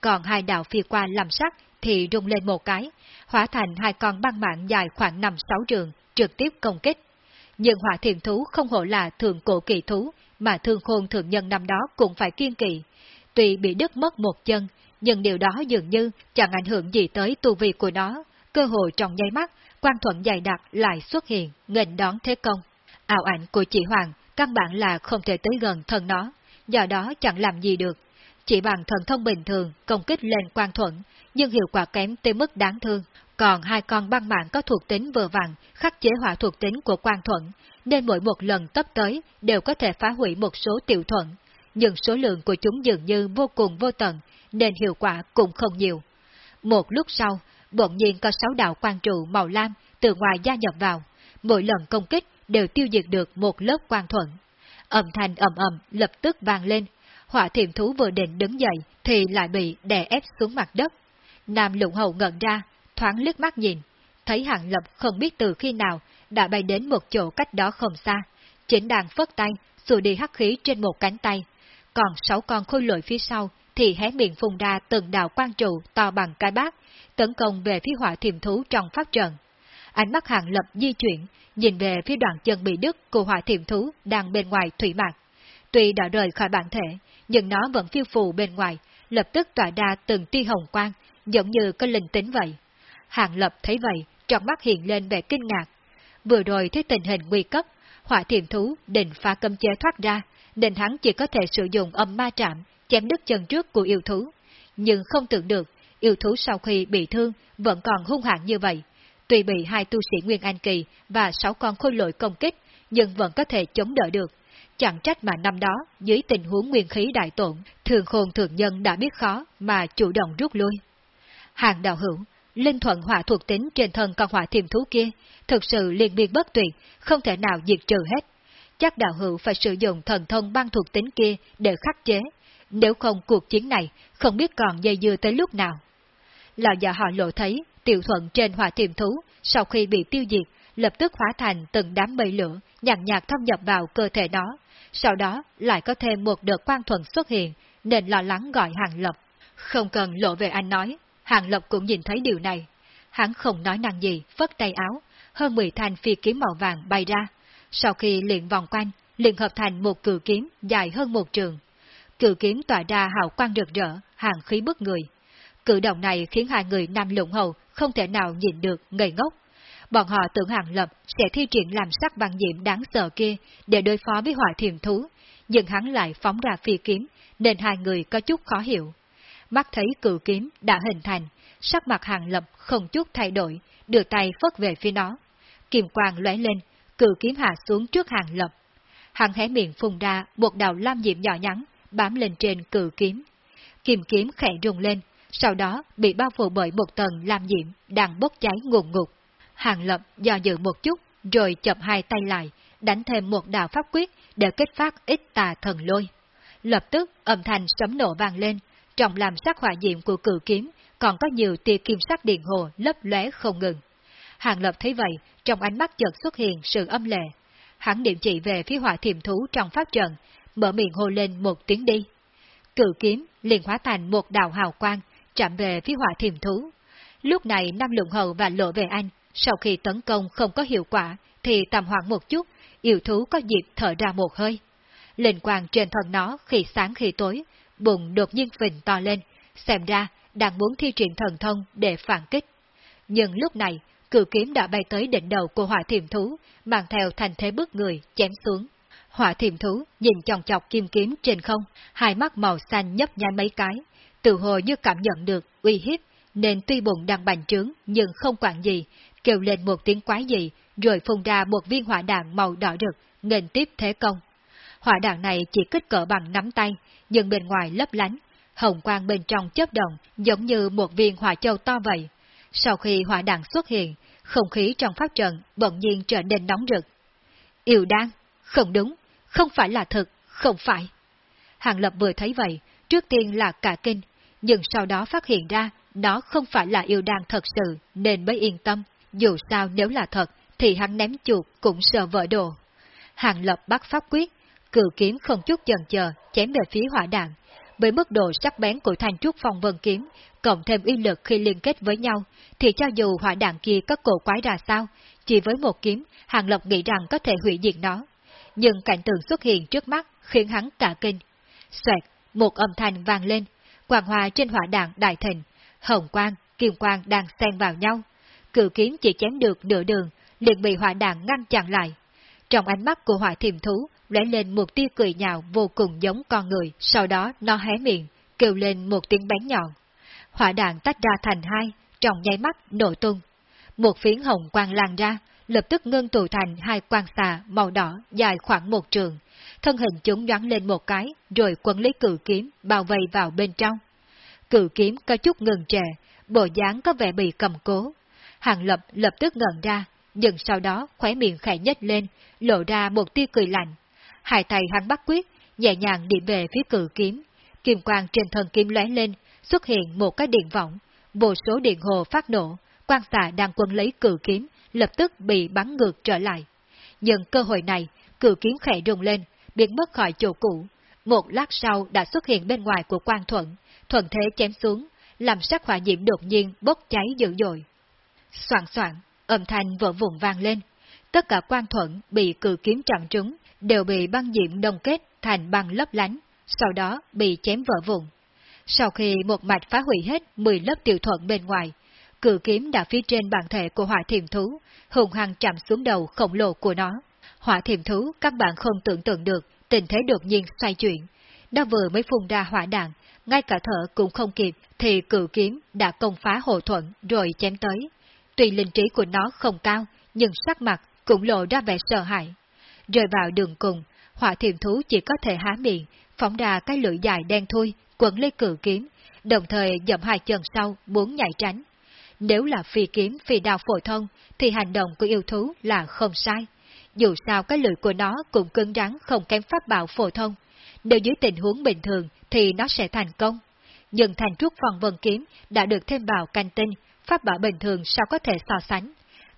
Còn hai đạo phi qua làm sắc thì rung lên một cái, hóa thành hai con băng mạng dài khoảng 5-6 trường, trực tiếp công kích. Nhưng hỏa thiền thú không hổ là thường cổ kỳ thú, mà thương khôn thượng nhân năm đó cũng phải kiên kỵ. Tuy bị đứt mất một chân, nhưng điều đó dường như chẳng ảnh hưởng gì tới tu vi của nó. Cơ hội trong nháy mắt, quan thuận dày đặc lại xuất hiện, nghênh đón thế công. Ảo ảnh của chị Hoàng căn bản là không thể tới gần thân nó, do đó chẳng làm gì được. Chỉ bằng thần thông bình thường công kích lên quan thuận, nhưng hiệu quả kém tới mức đáng thương. Còn hai con băng mạng có thuộc tính vừa vặn, khắc chế hỏa thuộc tính của quan thuận, nên mỗi một lần tấp tới đều có thể phá hủy một số tiểu thuận. Nhưng số lượng của chúng dường như vô cùng vô tận, nên hiệu quả cũng không nhiều. Một lúc sau, bỗng nhiên có sáu đạo quan trụ màu lam từ ngoài gia nhập vào, mỗi lần công kích đều tiêu diệt được một lớp quan thuận. Âm thanh ầm ầm lập tức vang lên, hỏa thiểm thú vừa định đứng dậy thì lại bị đè ép xuống mặt đất. Nam lụng hậu ngẩn ra, thoáng liếc mắt nhìn, thấy hạng lập không biết từ khi nào đã bay đến một chỗ cách đó không xa, chính đang phất tay, xua đi hắc khí trên một cánh tay. Còn sáu con khôi lội phía sau thì hé miệng phun ra từng đạo quan trụ to bằng cái bát, tấn công về phía hỏa thiểm thú trong pháp trận. Ánh mắt hạng lập di chuyển, nhìn về phía đoạn chân bị đứt của hỏa thiểm thú đang bên ngoài thủy mạc. Tuy đã rời khỏi bản thể, nhưng nó vẫn phiêu phù bên ngoài, lập tức tỏa ra từng tia hồng quang, giống như có linh tính vậy. Hàng Lập thấy vậy, trong mắt hiện lên vẻ kinh ngạc. Vừa rồi thấy tình hình nguy cấp, hỏa thiểm thú định phá cấm chế thoát ra, nên hắn chỉ có thể sử dụng âm ma trạm, chém đứt chân trước của yêu thú. Nhưng không tưởng được, yêu thú sau khi bị thương vẫn còn hung hãn như vậy. Tuy bị hai tu sĩ Nguyên Anh Kỳ và sáu con khôi lội công kích, nhưng vẫn có thể chống đỡ được. Chẳng trách mà năm đó, dưới tình huống nguyên khí đại tổn, thường khôn thường nhân đã biết khó mà chủ động rút lui. Hàng đạo hữu, linh thuận hỏa thuộc tính trên thân con hỏa thiềm thú kia, thực sự liên miên bất tuyệt, không thể nào diệt trừ hết. Chắc đạo hữu phải sử dụng thần thông băng thuộc tính kia để khắc chế, nếu không cuộc chiến này không biết còn dây dưa tới lúc nào. Lão già họ lộ thấy tiểu thuận trên hỏa thiềm thú sau khi bị tiêu diệt, lập tức hóa thành từng đám mây lửa, nhàn nhạt thâm nhập vào cơ thể nó, sau đó lại có thêm một đợt quan thuận xuất hiện, nên lo lắng gọi Hàng Lập. Không cần lộ về anh nói, Hàng Lập cũng nhìn thấy điều này. Hắn không nói năng gì, phất tay áo, hơn 10 thanh phi kiếm màu vàng bay ra. Sau khi liền vòng quanh, liền hợp thành một cự kiếm dài hơn một trường. Cự kiếm tỏa ra hào quang rực rỡ, hàng khí bức người. Cử động này khiến hai người Nam Lũng Hầu không thể nào nhìn được, ngây ngốc. Bọn họ tưởng Hàng Lập sẽ thi triển làm sắc bằng diệm đáng sợ kia để đối phó với hỏa thiềm thú, nhưng hắn lại phóng ra phi kiếm, nên hai người có chút khó hiểu. Mắt thấy cự kiếm đã hình thành, sắc mặt Hàng Lập không chút thay đổi, đưa tay phất về phía nó. Kim quang lóe lên, cự kiếm hạ xuống trước Hàng Lập. Hàng hé miệng phùng ra một đạo lam diệm nhỏ nhắn, bám lên trên cự kiếm. Kim kiếm khẽ rung lên, sau đó bị bao phủ bởi một tầng lam diệm đang bốc cháy ngùn ngụt. Hàng Lập do dự một chút, rồi chập hai tay lại, đánh thêm một đạo pháp quyết để kết phát ít tà thần lôi. Lập tức âm thanh sấm nổ vang lên, trọng làm sắc hỏa diệm của cử kiếm còn có nhiều tia kim sắc điện hồ lấp lóe không ngừng. Hàng Lập thấy vậy, trong ánh mắt chợt xuất hiện sự âm lệ. Hắn điểm chỉ về phía hỏa thiềm thú trong pháp trận, mở miệng hô lên một tiếng đi. Cự kiếm liền hóa thành một đạo hào quang, chạm về phía hỏa thiềm thú. Lúc này Nam Lượng Hậu và Lộ Về Anh, sau khi tấn công không có hiệu quả, thì tạm hoãn một chút, yêu thú có dịp thở ra một hơi. Linh quang trên thân nó khi sáng khi tối, bụng đột nhiên phình to lên, xem ra đang muốn thi triển thần thông để phản kích. Nhưng lúc này, cự kiếm đã bay tới đỉnh đầu của hỏa thiềm thú, mang theo thành thế bước người, chém xuống. Hỏa thiềm thú nhìn chòng chọc kim kiếm trên không, hai mắt màu xanh nhấp nháy mấy cái, tự hồ như cảm nhận được uy hiếp, nên tuy bụng đang bành trướng nhưng không quản gì, kêu lên một tiếng quái gì, rồi phun ra một viên hỏa đạn màu đỏ rực, nghênh tiếp thế công. Hỏa đạn này chỉ kích cỡ bằng nắm tay, nhưng bên ngoài lấp lánh, hồng quang bên trong chớp động giống như một viên hỏa châu to vậy. Sau khi hỏa đạn xuất hiện, không khí trong pháp trận bỗng nhiên trở nên nóng rực. Yêu đan, không đúng, không phải là thật, không phải. Hàng Lập vừa thấy vậy, trước tiên là cả kinh, nhưng sau đó phát hiện ra nó không phải là yêu đan thật sự nên mới yên tâm. Dù sao nếu là thật, thì hắn ném chuột cũng sợ vỡ đồ. Hàng Lập bắt pháp quyết, cử kiếm không chút chần chờ chém về phía hỏa đạn. Với mức độ sắc bén của thanh trúc phong vân kiếm, cộng thêm uy lực khi liên kết với nhau, thì cho dù hỏa đạn kia có cổ quái ra sao, chỉ với một kiếm, Hàng Lập nghĩ rằng có thể hủy diệt nó. Nhưng cảnh tượng xuất hiện trước mắt khiến hắn cả kinh. Xoẹt, một âm thanh vang lên, quang hòa trên hỏa đạn đại thịnh, hồng quang, kim quang đang xen vào nhau. Cự kiếm chỉ chém được nửa đường, liền bị hỏa đạn ngăn chặn lại. Trong ánh mắt của hỏa thiềm thú, lóe lên một tia cười nhạo vô cùng giống con người, sau đó nó hé miệng, kêu lên một tiếng bén nhọn. Hỏa đạn tách ra thành hai, trong nháy mắt nổ tung. Một phiến hồng quang lan ra, lập tức ngưng tụ thành hai quang xà màu đỏ dài khoảng một trường. Thân hình chúng nhoáng lên một cái, rồi quấn lấy cự kiếm, bao vây vào bên trong. cự kiếm có chút ngừng trệ, bộ dáng có vẻ bị cầm cố. Hàng lập lập tức ngẩn ra, nhưng sau đó khóe miệng khẽ nhếch lên, lộ ra một tia cười lạnh. Hai tay hắn bắt quyết, nhẹ nhàng điểm về phía cử kiếm. Kim quang trên thân kiếm lóe lên, xuất hiện một cái điện võng, vô số điện hồ phát nổ, quan xạ đang quân lấy cử kiếm, lập tức bị bắn ngược trở lại. Nhưng cơ hội này, cử kiếm khẽ rung lên, biến mất khỏi chỗ cũ. Một lát sau đã xuất hiện bên ngoài của quan thuận, thuận thế chém xuống, làm sắc hỏa diễm đột nhiên bốc cháy dữ dội. Soạn soạn, âm thanh vỡ vụn vang lên. Tất cả quan thuận bị cử kiếm chặn trúng, đều bị băng diệm đồng kết thành băng lấp lánh, sau đó bị chém vỡ vụn. Sau khi một mạch phá hủy hết 10 lớp tiểu thuận bên ngoài, cử kiếm đã phía trên bản thể của hỏa thiềm thú, hùng hăng chạm xuống đầu khổng lồ của nó. Hỏa thiềm thú các bạn không tưởng tượng được, tình thế đột nhiên xoay chuyển. Nó vừa mới phun ra hỏa đạn, ngay cả thở cũng không kịp, thì cử kiếm đã công phá hộ thuận rồi chém tới. Tuy linh trí của nó không cao, nhưng sắc mặt cũng lộ ra vẻ sợ hãi. Rơi vào đường cùng, hỏa thiềm thú chỉ có thể há miệng, phóng ra cái lưỡi dài đen thui, quấn lấy cử kiếm, đồng thời dậm hai chân sau muốn nhảy tránh. Nếu là phi kiếm phi đao phổ thông, thì hành động của yêu thú là không sai. Dù sao cái lưỡi của nó cũng cứng rắn không kém pháp bảo phổ thông. Nếu dưới tình huống bình thường thì nó sẽ thành công. Nhưng thành trúc phần vân kiếm đã được thêm vào canh tinh, pháp bảo bình thường sao có thể so sánh.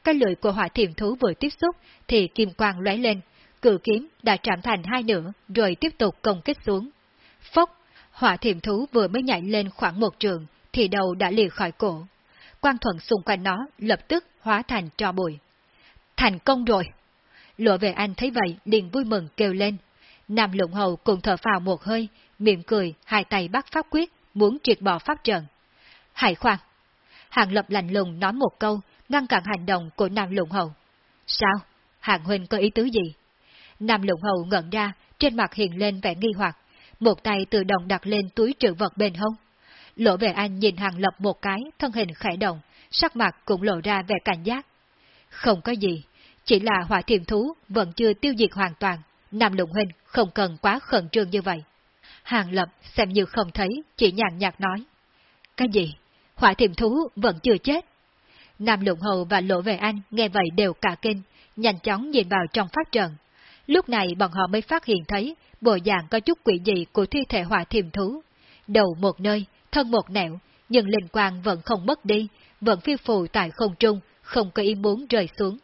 Cái lưỡi của hỏa thiểm thú vừa tiếp xúc thì kim quang lóe lên, cử kiếm đã chạm thành hai nửa rồi tiếp tục công kích xuống. Phốc, hỏa thiểm thú vừa mới nhảy lên khoảng một trường thì đầu đã lìa khỏi cổ. quang thuận xung quanh nó lập tức hóa thành tro bụi. Thành công rồi! Lộ về anh thấy vậy liền vui mừng kêu lên. Nam lụng hầu cùng thở phào một hơi, miệng cười, hai tay bắt pháp quyết, muốn triệt bỏ pháp trận. Hải khoan! Hàng Lập lạnh lùng nói một câu, ngăn cản hành động của Nam Lũng Hầu. Sao? Hàng Huynh có ý tứ gì? Nam Lũng Hầu ngẩn ra, trên mặt hiện lên vẻ nghi hoặc, một tay tự động đặt lên túi trữ vật bên hông. Lỗ về anh nhìn Hàng Lập một cái, thân hình khẽ động, sắc mặt cũng lộ ra vẻ cảnh giác. Không có gì, chỉ là hỏa thiềm thú vẫn chưa tiêu diệt hoàn toàn, Nam Lũng Huynh không cần quá khẩn trương như vậy. Hàng Lập xem như không thấy, chỉ nhàn nhạt nói. Cái gì? Hỏa thiềm thú vẫn chưa chết. Nam Lũng Hầu và Lỗ Về Anh nghe vậy đều cả kinh, nhanh chóng nhìn vào trong phát trận. Lúc này bọn họ mới phát hiện thấy bộ dạng có chút quỷ dị của thi thể hỏa thiềm thú. Đầu một nơi, thân một nẻo, nhưng linh quang vẫn không mất đi, vẫn phiêu phù tại không trung, không có ý muốn rời xuống.